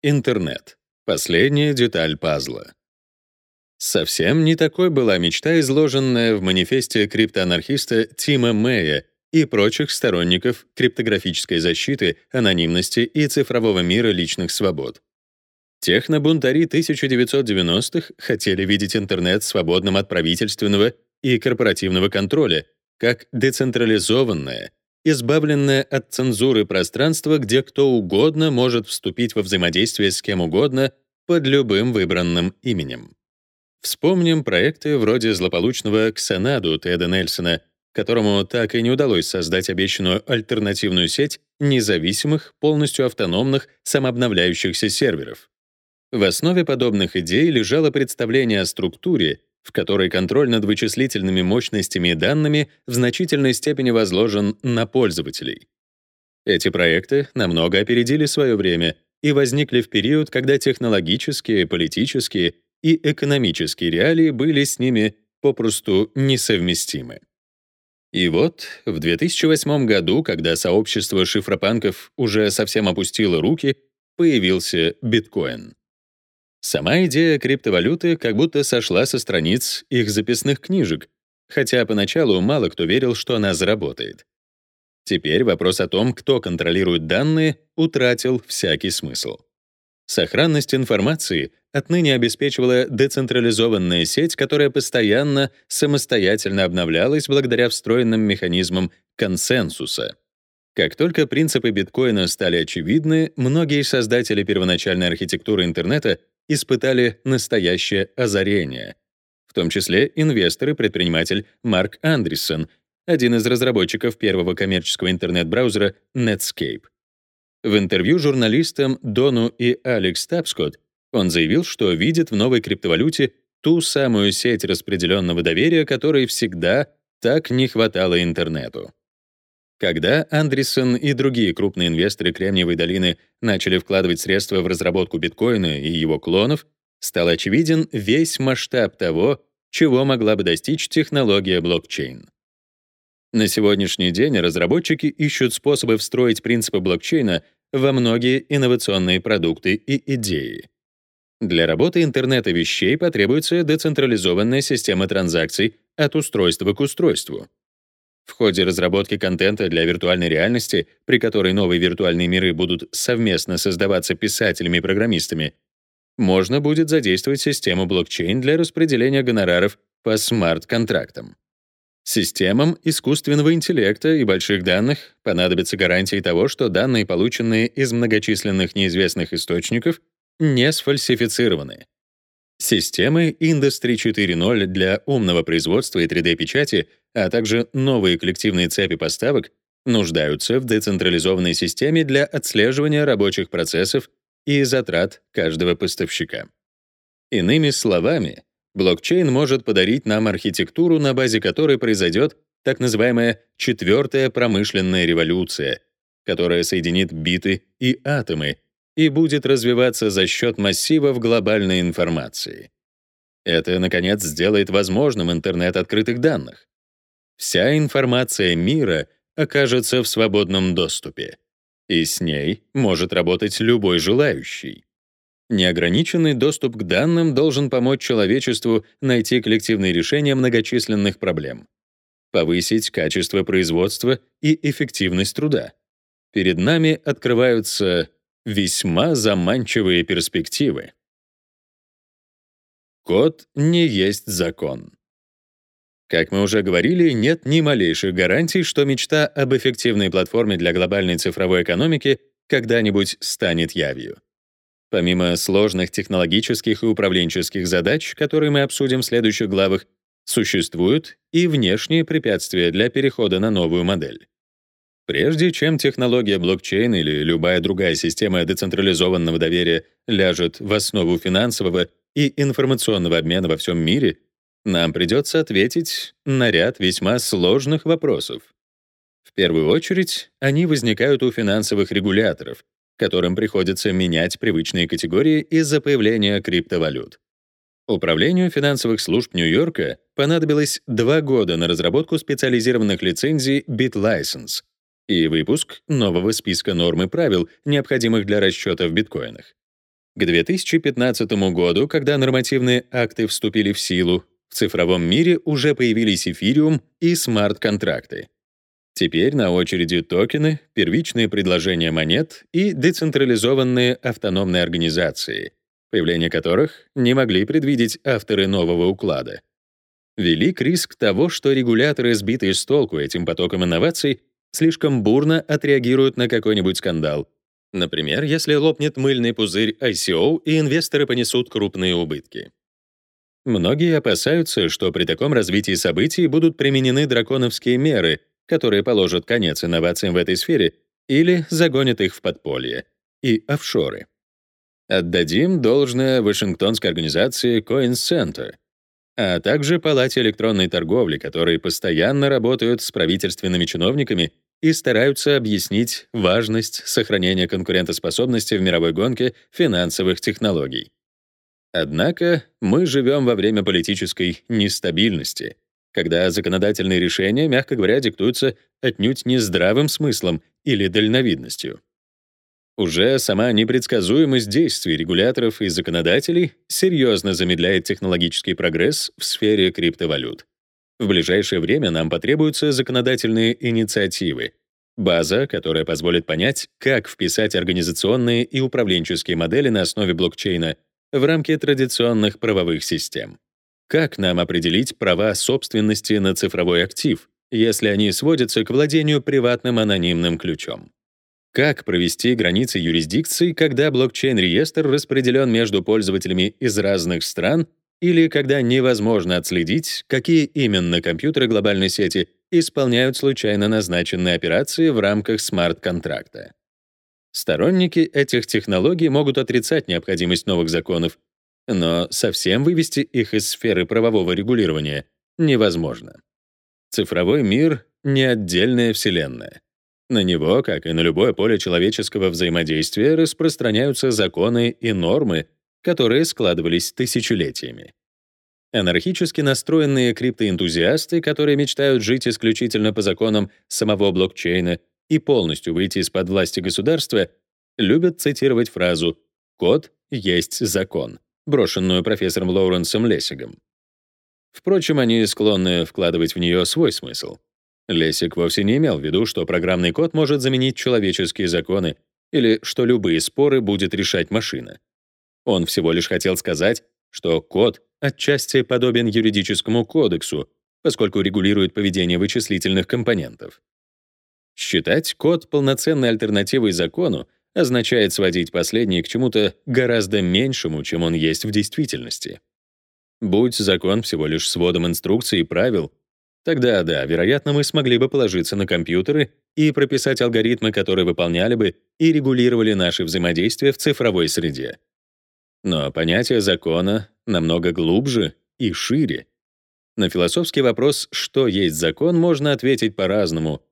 Интернет. Последняя деталь пазла. Совсем не такой была мечта, изложенная в манифесте криптоанархиста Тима Мэя и прочих сторонников криптографической защиты, анонимности и цифрового мира личных свобод. Технобунтари 1990-х хотели видеть интернет свободным от правительственного и корпоративного контроля, как децентрализованное, избавленное от цензуры пространство, где кто угодно может вступить во взаимодействие с кем угодно под любым выбранным именем. Вспомним проекты вроде злополучного Ксенаду Теда Нельсона, которому так и не удалось создать обещанную альтернативную сеть независимых, полностью автономных, самообновляющихся серверов. В основе подобных идей лежало представление о структуре, в которой контроль над вычислительными мощностями и данными в значительной степени возложен на пользователей. Эти проекты намного опередили свое время и возникли в период, когда технологические, политические и экономические реалии были с ними попросту несовместимы. И вот в 2008 году, когда сообщество шифропанков уже совсем опустило руки, появился биткоин. Сама идея криптовалюты как будто сошла со страниц их записных книжек, хотя поначалу мало кто верил, что она заработает. Теперь вопрос о том, кто контролирует данные, утратил всякий смысл. Сохранность информации отныне обеспечивала децентрализованная сеть, которая постоянно самостоятельно обновлялась благодаря встроенным механизмам консенсуса. Как только принципы биткоина стали очевидны, многие создатели первоначальной архитектуры интернета испытали настоящее озарение, в том числе инвестор и предприниматель Марк Андерсон, один из разработчиков первого коммерческого интернет-браузера Netscape. В интервью журналистам Дону и Алекс Тапскотт он заявил, что видит в новой криптовалюте ту самую сеть распределенного доверия, которой всегда так не хватало интернету. Когда Андерсон и другие крупные инвесторы Кремниевой долины начали вкладывать средства в разработку биткоина и его клонов, стал очевиден весь масштаб того, чего могла бы достичь технология блокчейн. На сегодняшний день разработчики ищут способы встроить принципы блокчейна во многие инновационные продукты и идеи. Для работы интернета вещей потребуется децентрализованная система транзакций от устройства к устройству. В ходе разработки контента для виртуальной реальности, при которой новые виртуальные миры будут совместно создаваться писателями и программистами, можно будет задействовать систему блокчейн для распределения гонораров по смарт-контрактам. Системам искусственного интеллекта и больших данных понадобятся гарантии того, что данные, полученные из многочисленных неизвестных источников, не сфальсифицированы. Системы Industry 4.0 для умного производства и 3D-печати, а также новые коллективные цепи поставок нуждаются в децентрализованной системе для отслеживания рабочих процессов и затрат каждого поставщика. Иными словами, блокчейн может подарить нам архитектуру, на базе которой произойдет так называемая четвертая промышленная революция, которая соединит биты и атомы и будет развиваться за счет массивов глобальной информации. Это, наконец, сделает возможным интернет открытых данных. Вся информация мира окажется в свободном доступе, и с ней может работать любой желающий. Неограниченный доступ к данным должен помочь человечеству найти коллективные решения многочисленных проблем, повысить качество производства и эффективность труда. Перед нами открываются весьма заманчивые перспективы. Код не есть закон. Как мы уже говорили, нет ни малейших гарантий, что мечта об эффективной платформе для глобальной цифровой экономики когда-нибудь станет явью. Помимо сложных технологических и управленческих задач, которые мы обсудим в следующих главах, существуют и внешние препятствия для перехода на новую модель. Прежде чем технология блокчейн или любая другая система децентрализованного доверия ляжет в основу финансового и информационного обмена во всем мире, нам придется ответить на ряд весьма сложных вопросов. В первую очередь, они возникают у финансовых регуляторов, которым приходится менять привычные категории из-за появления криптовалют. Управлению финансовых служб Нью-Йорка понадобилось два года на разработку специализированных лицензий BitLicense, и выпуск нового списка норм и правил, необходимых для расчета в биткоинах. К 2015 году, когда нормативные акты вступили в силу, в цифровом мире уже появились эфириум и смарт-контракты. Теперь на очереди токены, первичные предложения монет и децентрализованные автономные организации, появление которых не могли предвидеть авторы нового уклада. Велик риск того, что регуляторы, сбитые с толку этим потоком инноваций, слишком бурно отреагируют на какой-нибудь скандал. Например, если лопнет мыльный пузырь ICO, и инвесторы понесут крупные убытки. Многие опасаются, что при таком развитии событий будут применены драконовские меры, которые положат конец инновациям в этой сфере или загонят их в подполье, и офшоры. Отдадим должное Вашингтонской организации Coin Center, а также Палате электронной торговли, которые постоянно работают с правительственными чиновниками и стараются объяснить важность сохранения конкурентоспособности в мировой гонке финансовых технологий. Однако мы живем во время политической нестабильности, когда законодательные решения, мягко говоря, диктуются отнюдь не здравым смыслом или дальновидностью. Уже сама непредсказуемость действий регуляторов и законодателей серьезно замедляет технологический прогресс в сфере криптовалют. В ближайшее время нам потребуются законодательные инициативы, база, которая позволит понять, как вписать организационные и управленческие модели на основе блокчейна в рамки традиционных правовых систем. Как нам определить права собственности на цифровой актив, если они сводятся к владению приватным анонимным ключом? Как провести границы юрисдикции, когда блокчейн-реестр распределен между пользователями из разных стран или когда невозможно отследить, какие именно компьютеры глобальной сети исполняют случайно назначенные операции в рамках смарт-контракта? Сторонники этих технологий могут отрицать необходимость новых законов, но совсем вывести их из сферы правового регулирования невозможно. Цифровой мир — не отдельная вселенная. На него, как и на любое поле человеческого взаимодействия, распространяются законы и нормы, которые складывались тысячелетиями. Анархически настроенные криптоэнтузиасты, которые мечтают жить исключительно по законам самого блокчейна и полностью выйти из-под власти государства, любят цитировать фразу «код есть закон», брошенную профессором Лоуренсом Лессигом. Впрочем, они склонны вкладывать в нее свой смысл. Лессиг вовсе не имел в виду, что программный код может заменить человеческие законы или что любые споры будет решать машина. Он всего лишь хотел сказать, что код отчасти подобен юридическому кодексу, поскольку регулирует поведение вычислительных компонентов. Считать код полноценной альтернативой закону означает сводить последний к чему-то гораздо меньшему, чем он есть в действительности. Будь закон всего лишь сводом инструкций и правил, тогда да, вероятно, мы смогли бы положиться на компьютеры и прописать алгоритмы, которые выполняли бы и регулировали наши взаимодействия в цифровой среде. Но понятие закона намного глубже и шире. На философский вопрос, что есть закон, можно ответить по-разному.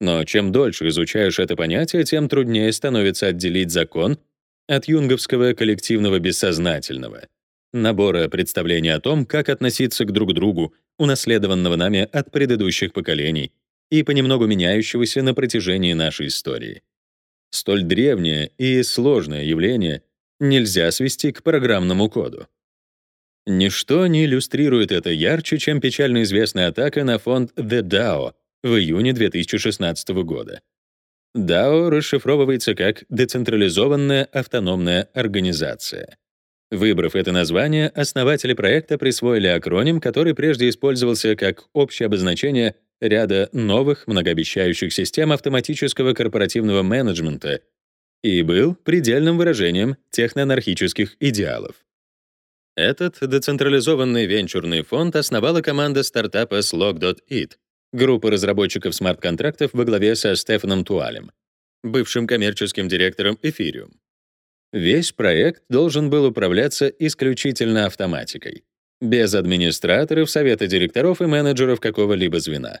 Но чем дольше изучаешь это понятие, тем труднее становится отделить закон от юнговского коллективного бессознательного — набора представлений о том, как относиться к друг другу, унаследованного нами от предыдущих поколений и понемногу меняющегося на протяжении нашей истории. Столь древнее и сложное явление нельзя свести к программному коду. Ничто не иллюстрирует это ярче, чем печально известная атака на фонд The DAO в июне 2016 года. DAO расшифровывается как «децентрализованная автономная организация». Выбрав это название, основатели проекта присвоили акроним, который прежде использовался как общее обозначение ряда новых многообещающих систем автоматического корпоративного менеджмента и был предельным выражением техноанархических идеалов. Этот децентрализованный венчурный фонд основала команда стартапа Slog.it, группа разработчиков смарт-контрактов во главе со Стефаном Туалем, бывшим коммерческим директором Ethereum. Весь проект должен был управляться исключительно автоматикой, без администраторов, совета директоров и менеджеров какого-либо звена.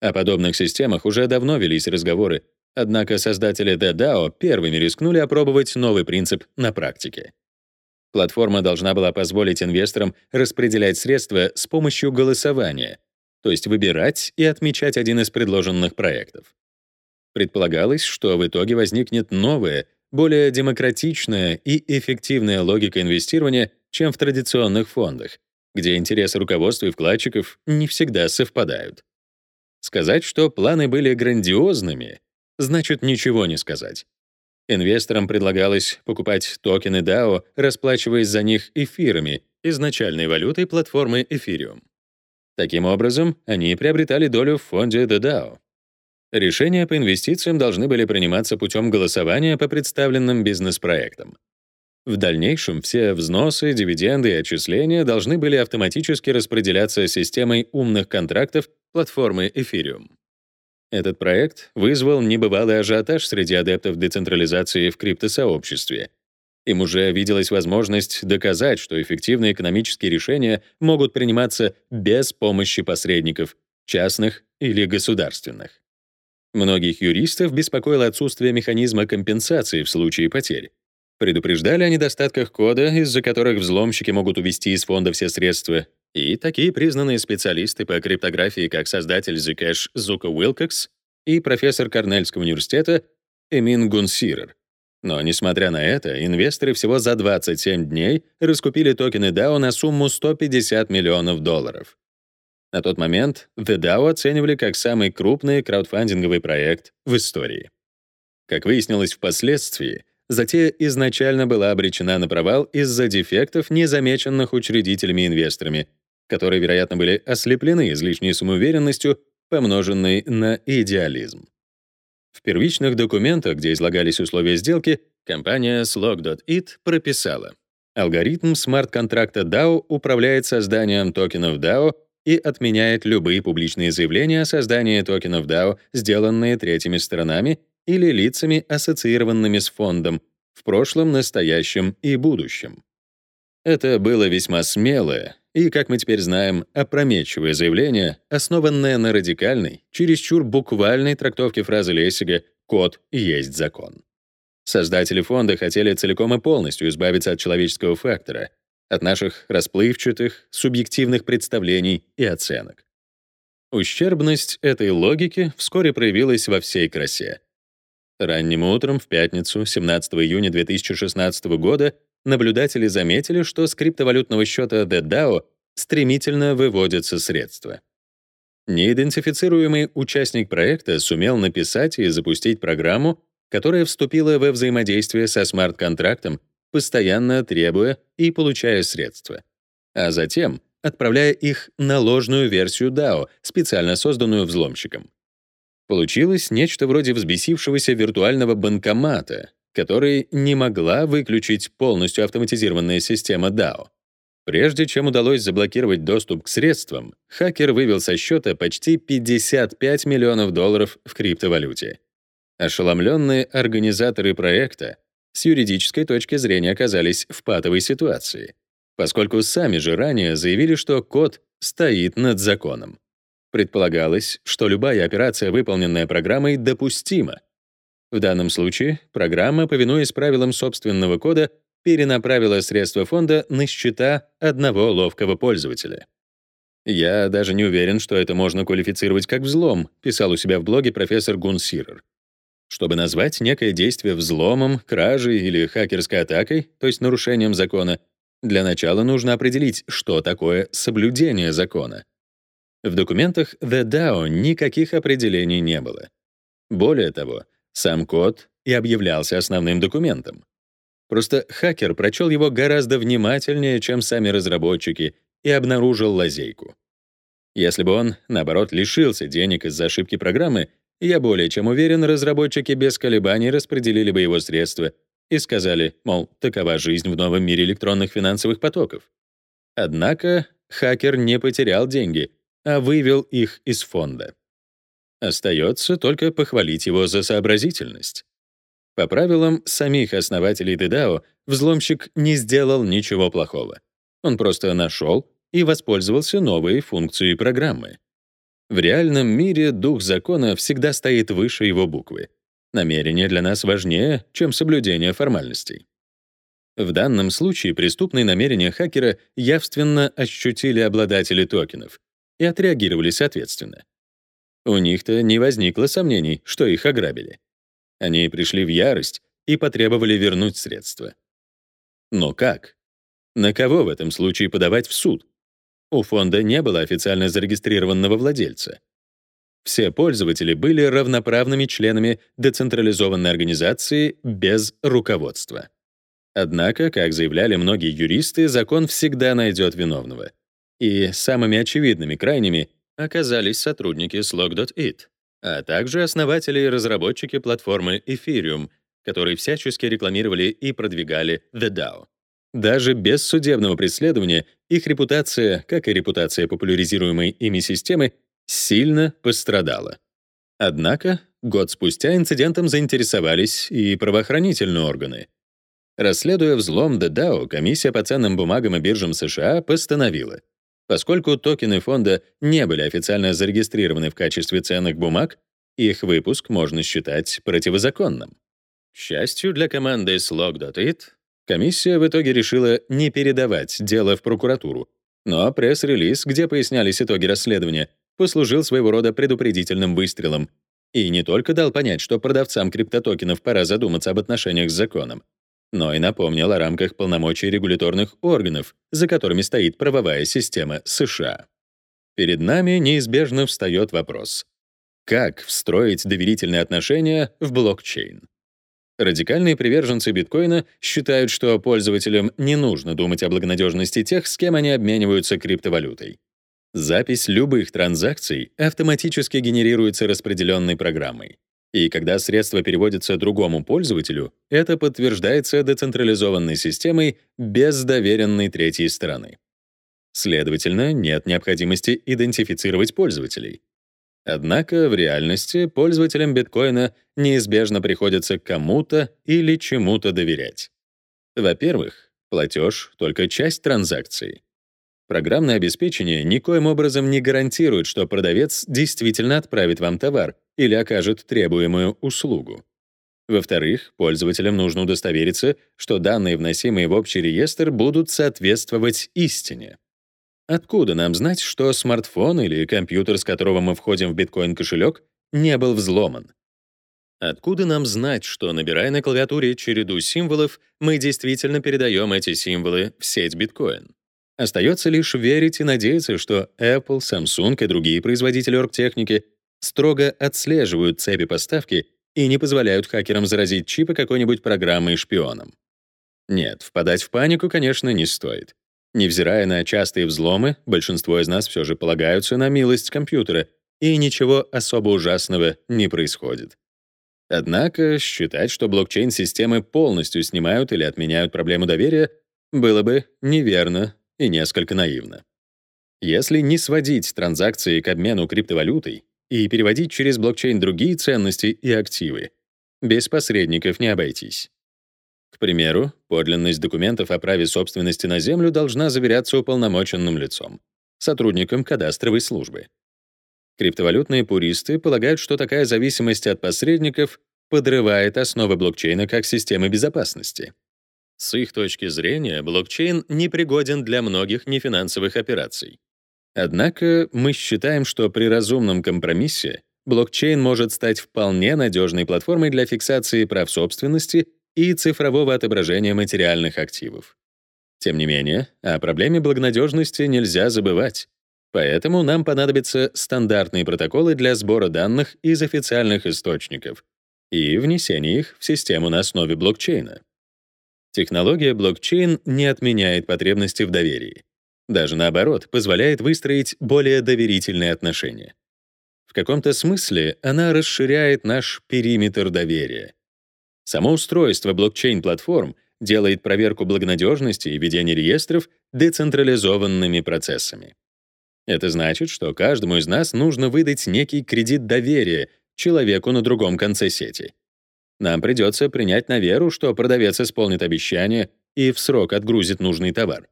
О подобных системах уже давно велись разговоры, однако создатели DDAO первыми рискнули опробовать новый принцип на практике. Платформа должна была позволить инвесторам распределять средства с помощью голосования, то есть выбирать и отмечать один из предложенных проектов. Предполагалось, что в итоге возникнет новое, более демократичная и эффективная логика инвестирования, чем в традиционных фондах, где интересы руководства и вкладчиков не всегда совпадают. Сказать, что планы были грандиозными, значит ничего не сказать. Инвесторам предлагалось покупать токены DAO, расплачиваясь за них эфирами, изначальной валютой платформы Ethereum. Таким образом, они приобретали долю в фонде DAO. Решения по инвестициям должны были приниматься путем голосования по представленным бизнес-проектам. В дальнейшем все взносы, дивиденды и отчисления должны были автоматически распределяться системой умных контрактов платформы Ethereum. Этот проект вызвал небывалый ажиотаж среди адептов децентрализации в криптосообществе. Им уже виделась возможность доказать, что эффективные экономические решения могут приниматься без помощи посредников, частных или государственных. Многих юристов беспокоило отсутствие механизма компенсации в случае потерь. Предупреждали о недостатках кода, из-за которых взломщики могут увести из фонда все средства, и такие признанные специалисты по криптографии, как создатель Zcash Зука Уилкокс и профессор Корнельского университета Эмин Гунсирер. Но, несмотря на это, инвесторы всего за 27 дней раскупили токены DAO на сумму 150 миллионов долларов. На тот момент The DAO оценивали как самый крупный краудфандинговый проект в истории. Как выяснилось впоследствии, затея изначально была обречена на провал из-за дефектов, незамеченных учредителями и инвесторами, которые, вероятно, были ослеплены излишней самоуверенностью, помноженной на идеализм. В первичных документах, где излагались условия сделки, компания Slog.it прописала Алгоритм смарт-контракта DAO управляет созданием токенов DAO и отменяет любые публичные заявления о создании токенов DAO, сделанные третьими сторонами или лицами, ассоциированными с фондом, в прошлом, настоящем и будущем. Это было весьма смелое и, как мы теперь знаем, опрометчивое заявление, основанное на радикальной, чересчур буквальной трактовке фразы Лессига «код есть закон». Создатели фонда хотели целиком и полностью избавиться от человеческого фактора, от наших расплывчатых, субъективных представлений и оценок. Ущербность этой логики вскоре проявилась во всей красе. Ранним утром в пятницу, 17 июня 2016 года, наблюдатели заметили, что с криптовалютного счета The DAO стремительно выводятся средства. Неидентифицируемый участник проекта сумел написать и запустить программу, которая вступила во взаимодействие со смарт-контрактом, постоянно требуя и получая средства, а затем отправляя их на ложную версию DAO, специально созданную взломщиком. Получилось нечто вроде взбесившегося виртуального банкомата, который не могла выключить полностью автоматизированная система DAO. Прежде чем удалось заблокировать доступ к средствам, хакер вывел со счета почти 55 миллионов долларов в криптовалюте. Ошеломленные организаторы проекта с юридической точки зрения оказались в патовой ситуации, поскольку сами же ранее заявили, что код стоит над законом. Предполагалось, что любая операция, выполненная программой, допустима. В данном случае программа, повинуясь правилам собственного кода, перенаправила средства фонда на счета одного ловкого пользователя. «Я даже не уверен, что это можно квалифицировать как взлом», писал у себя в блоге профессор Гун Сирер. Чтобы назвать некое действие взломом, кражей или хакерской атакой, то есть нарушением закона, для начала нужно определить, что такое соблюдение закона. В документах The DAO никаких определений не было. Более того, сам код и объявлялся основным документом. Просто хакер прочел его гораздо внимательнее, чем сами разработчики, и обнаружил лазейку. Если бы он, наоборот, лишился денег из-за ошибки программы, я более чем уверен, разработчики без колебаний распределили бы его средства и сказали, мол, такова жизнь в новом мире электронных финансовых потоков. Однако хакер не потерял деньги, а вывел их из фонда. Остается только похвалить его за сообразительность. По правилам самих основателей DDAO, взломщик не сделал ничего плохого. Он просто нашел и воспользовался новой функцией программы. В реальном мире дух закона всегда стоит выше его буквы. Намерение для нас важнее, чем соблюдение формальностей. В данном случае преступные намерения хакера явственно ощутили обладатели токенов, и отреагировали соответственно. У них-то не возникло сомнений, что их ограбили. Они пришли в ярость и потребовали вернуть средства. Но как? На кого в этом случае подавать в суд? У фонда не было официально зарегистрированного владельца. Все пользователи были равноправными членами децентрализованной организации без руководства. Однако, как заявляли многие юристы, закон всегда найдет виновного — и самыми очевидными крайними оказались сотрудники Slog.it, а также основатели и разработчики платформы Ethereum, которые всячески рекламировали и продвигали The DAO. Даже без судебного преследования их репутация, как и репутация популяризируемой ими системы, сильно пострадала. Однако год спустя инцидентом заинтересовались и правоохранительные органы. Расследуя взлом DAO, комиссия по ценным бумагам и биржам США постановила — Поскольку токены фонда не были официально зарегистрированы в качестве ценных бумаг, их выпуск можно считать противозаконным. К счастью для команды Slog.it, комиссия в итоге решила не передавать дело в прокуратуру, но пресс-релиз, где пояснялись итоги расследования, послужил своего рода предупредительным выстрелом и не только дал понять, что продавцам криптотокенов пора задуматься об отношениях с законом, но и напомнил о рамках полномочий регуляторных органов, за которыми стоит правовая система США. Перед нами неизбежно встает вопрос. Как встроить доверительные отношения в блокчейн? Радикальные приверженцы биткоина считают, что пользователям не нужно думать о благонадежности тех, с кем они обмениваются криптовалютой. Запись любых транзакций автоматически генерируется распределенной программой. И когда средства переводятся другому пользователю, это подтверждается децентрализованной системой без доверенной третьей стороны. Следовательно, нет необходимости идентифицировать пользователей. Однако в реальности пользователям биткоина неизбежно приходится кому-то или чему-то доверять. Во-первых, платеж — только часть транзакции. Программное обеспечение никоим образом не гарантирует, что продавец действительно отправит вам товар или окажет требуемую услугу. Во-вторых, пользователям нужно удостовериться, что данные, вносимые в общий реестр, будут соответствовать истине. Откуда нам знать, что смартфон или компьютер, с которого мы входим в биткоин-кошелек, не был взломан? Откуда нам знать, что, набирая на клавиатуре череду символов, мы действительно передаем эти символы в сеть биткоин? Остается лишь верить и надеяться, что Apple, Samsung и другие производители оргтехники строго отслеживают цепи поставки и не позволяют хакерам заразить чипы какой-нибудь программой шпионом. Нет, впадать в панику, конечно, не стоит. Невзирая на частые взломы, большинство из нас все же полагаются на милость компьютера, и ничего особо ужасного не происходит. Однако считать, что блокчейн-системы полностью снимают или отменяют проблему доверия, было бы неверно и несколько наивно. Если не сводить транзакции к обмену криптовалютой и переводить через блокчейн другие ценности и активы, без посредников не обойтись. К примеру, подлинность документов о праве собственности на землю должна заверяться уполномоченным лицом, сотрудником кадастровой службы. Криптовалютные пуристы полагают, что такая зависимость от посредников подрывает основы блокчейна как системы безопасности. С их точки зрения, блокчейн непригоден для многих нефинансовых операций. Однако мы считаем, что при разумном компромиссе блокчейн может стать вполне надежной платформой для фиксации прав собственности и цифрового отображения материальных активов. Тем не менее, о проблеме благонадежности нельзя забывать. Поэтому нам понадобятся стандартные протоколы для сбора данных из официальных источников и внесения их в систему на основе блокчейна. Технология блокчейн не отменяет потребности в доверии. Даже наоборот, позволяет выстроить более доверительные отношения. В каком-то смысле она расширяет наш периметр доверия. Само устройство блокчейн-платформ делает проверку благонадежности и ведение реестров децентрализованными процессами. Это значит, что каждому из нас нужно выдать некий кредит доверия человеку на другом конце сети. Нам придется принять на веру, что продавец исполнит обещание и в срок отгрузит нужный товар.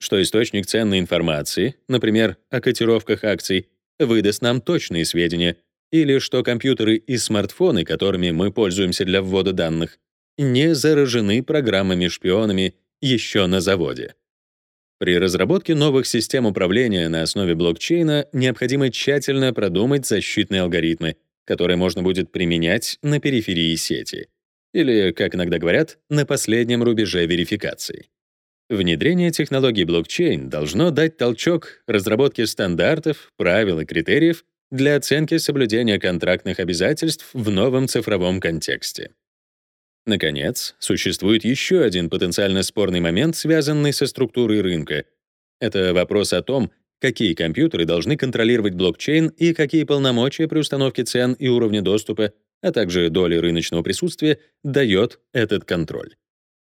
Что источник ценной информации, например, о котировках акций, выдаст нам точные сведения, или что компьютеры и смартфоны, которыми мы пользуемся для ввода данных, не заражены программами-шпионами еще на заводе. При разработке новых систем управления на основе блокчейна необходимо тщательно продумать защитные алгоритмы, которые можно будет применять на периферии сети, или, как иногда говорят, на последнем рубеже верификации. Внедрение технологий блокчейн должно дать толчок разработке стандартов, правил и критериев для оценки соблюдения контрактных обязательств в новом цифровом контексте. Наконец, существует еще один потенциально спорный момент, связанный со структурой рынка. Это вопрос о том, какие компьютеры должны контролировать блокчейн и какие полномочия при установке цен и уровня доступа, а также доли рыночного присутствия, дает этот контроль.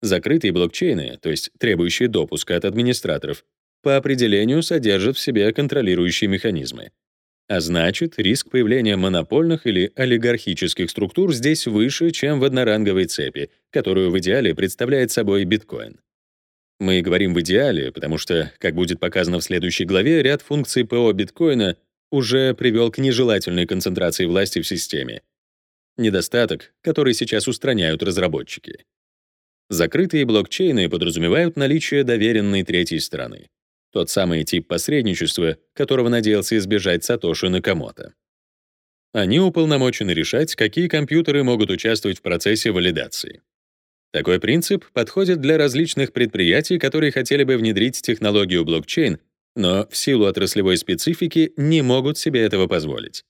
Закрытые блокчейны, то есть требующие допуска от администраторов, по определению содержат в себе контролирующие механизмы. А значит, риск появления монопольных или олигархических структур здесь выше, чем в одноранговой цепи, которую в идеале представляет собой биткоин. Мы говорим в идеале, потому что, как будет показано в следующей главе, ряд функций ПО биткоина уже привел к нежелательной концентрации власти в системе. Недостаток, который сейчас устраняют разработчики. Закрытые блокчейны подразумевают наличие доверенной третьей стороны. Тот самый тип посредничества, которого надеялся избежать Сатоши Накамото. Они уполномочены решать, какие компьютеры могут участвовать в процессе валидации. Такой принцип подходит для различных предприятий, которые хотели бы внедрить технологию блокчейн, но в силу отраслевой специфики не могут себе этого позволить.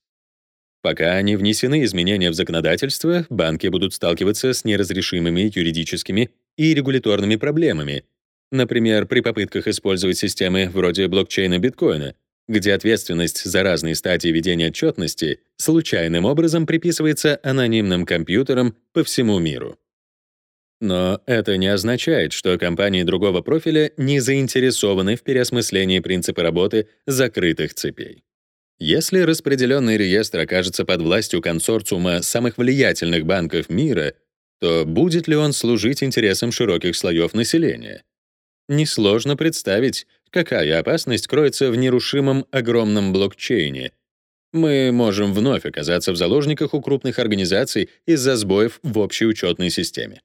Пока не внесены изменения в законодательство, банки будут сталкиваться с неразрешимыми юридическими и регуляторными проблемами, Например, при попытках использовать системы вроде блокчейна биткоина, где ответственность за разные стадии ведения отчетности случайным образом приписывается анонимным компьютерам по всему миру. Но это не означает, что компании другого профиля не заинтересованы в переосмыслении принципа работы закрытых цепей. Если распределенный реестр окажется под властью консорциума самых влиятельных банков мира, то будет ли он служить интересам широких слоев населения? Несложно представить, какая опасность кроется в нерушимом огромном блокчейне. Мы можем вновь оказаться в заложниках у крупных организаций из-за сбоев в общей учетной системе.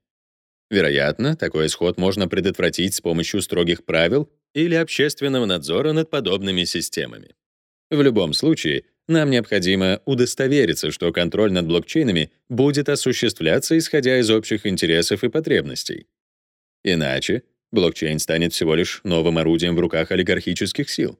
Вероятно, такой исход можно предотвратить с помощью строгих правил или общественного надзора над подобными системами. В любом случае, нам необходимо удостовериться, что контроль над блокчейнами будет осуществляться исходя из общих интересов и потребностей. Иначе блокчейн станет всего лишь новым орудием в руках олигархических сил.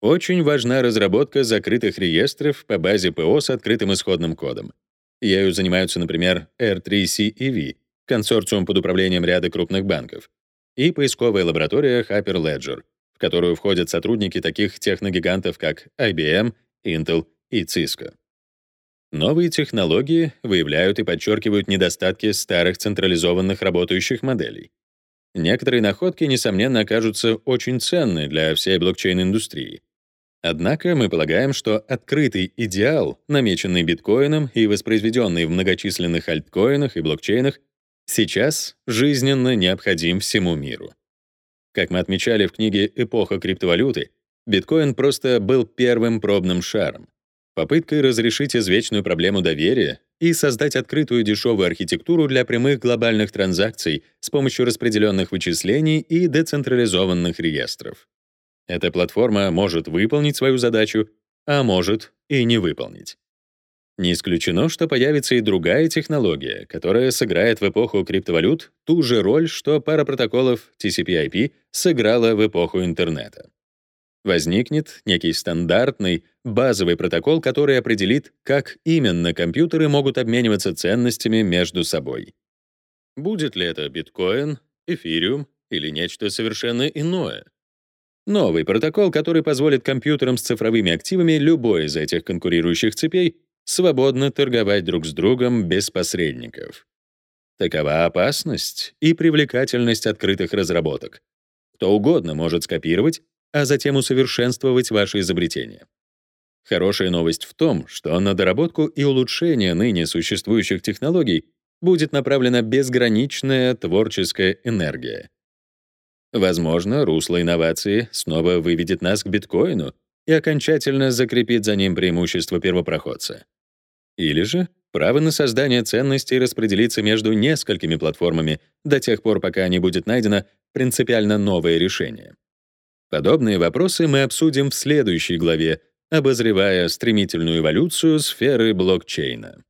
Очень важна разработка закрытых реестров по базе ПО с открытым исходным кодом. Ею занимаются, например, R3CEV, консорциум под управлением ряда крупных банков, и поисковая лаборатория Hyperledger, в которую входят сотрудники таких техногигантов, как IBM, Intel и Cisco. Новые технологии выявляют и подчеркивают недостатки старых централизованных работающих моделей. Некоторые находки, несомненно, окажутся очень ценны для всей блокчейн-индустрии. Однако мы полагаем, что открытый идеал, намеченный биткоином и воспроизведенный в многочисленных альткоинах и блокчейнах, сейчас жизненно необходим всему миру. Как мы отмечали в книге «Эпоха криптовалюты», биткоин просто был первым пробным шаром, попыткой разрешить извечную проблему доверия и создать открытую дешевую архитектуру для прямых глобальных транзакций с помощью распределенных вычислений и децентрализованных реестров. Эта платформа может выполнить свою задачу, а может и не выполнить. Не исключено, что появится и другая технология, которая сыграет в эпоху криптовалют ту же роль, что пара протоколов TCP/IP сыграла в эпоху интернета. Возникнет некий стандартный, базовый протокол, который определит, как именно компьютеры могут обмениваться ценностями между собой. Будет ли это биткоин, эфириум или нечто совершенно иное? Новый протокол, который позволит компьютерам с цифровыми активами любой из этих конкурирующих цепей свободно торговать друг с другом без посредников. Такова опасность и привлекательность открытых разработок. Кто угодно может скопировать, а затем усовершенствовать ваши изобретения. Хорошая новость в том, что на доработку и улучшение ныне существующих технологий будет направлена безграничная творческая энергия. Возможно, русло инновации снова выведет нас к биткоину и окончательно закрепит за ним преимущество первопроходца. Или же право на создание ценностей распределится между несколькими платформами до тех пор, пока не будет найдено принципиально новое решение. Подобные вопросы мы обсудим в следующей главе, обозревая стремительную эволюцию сферы блокчейна.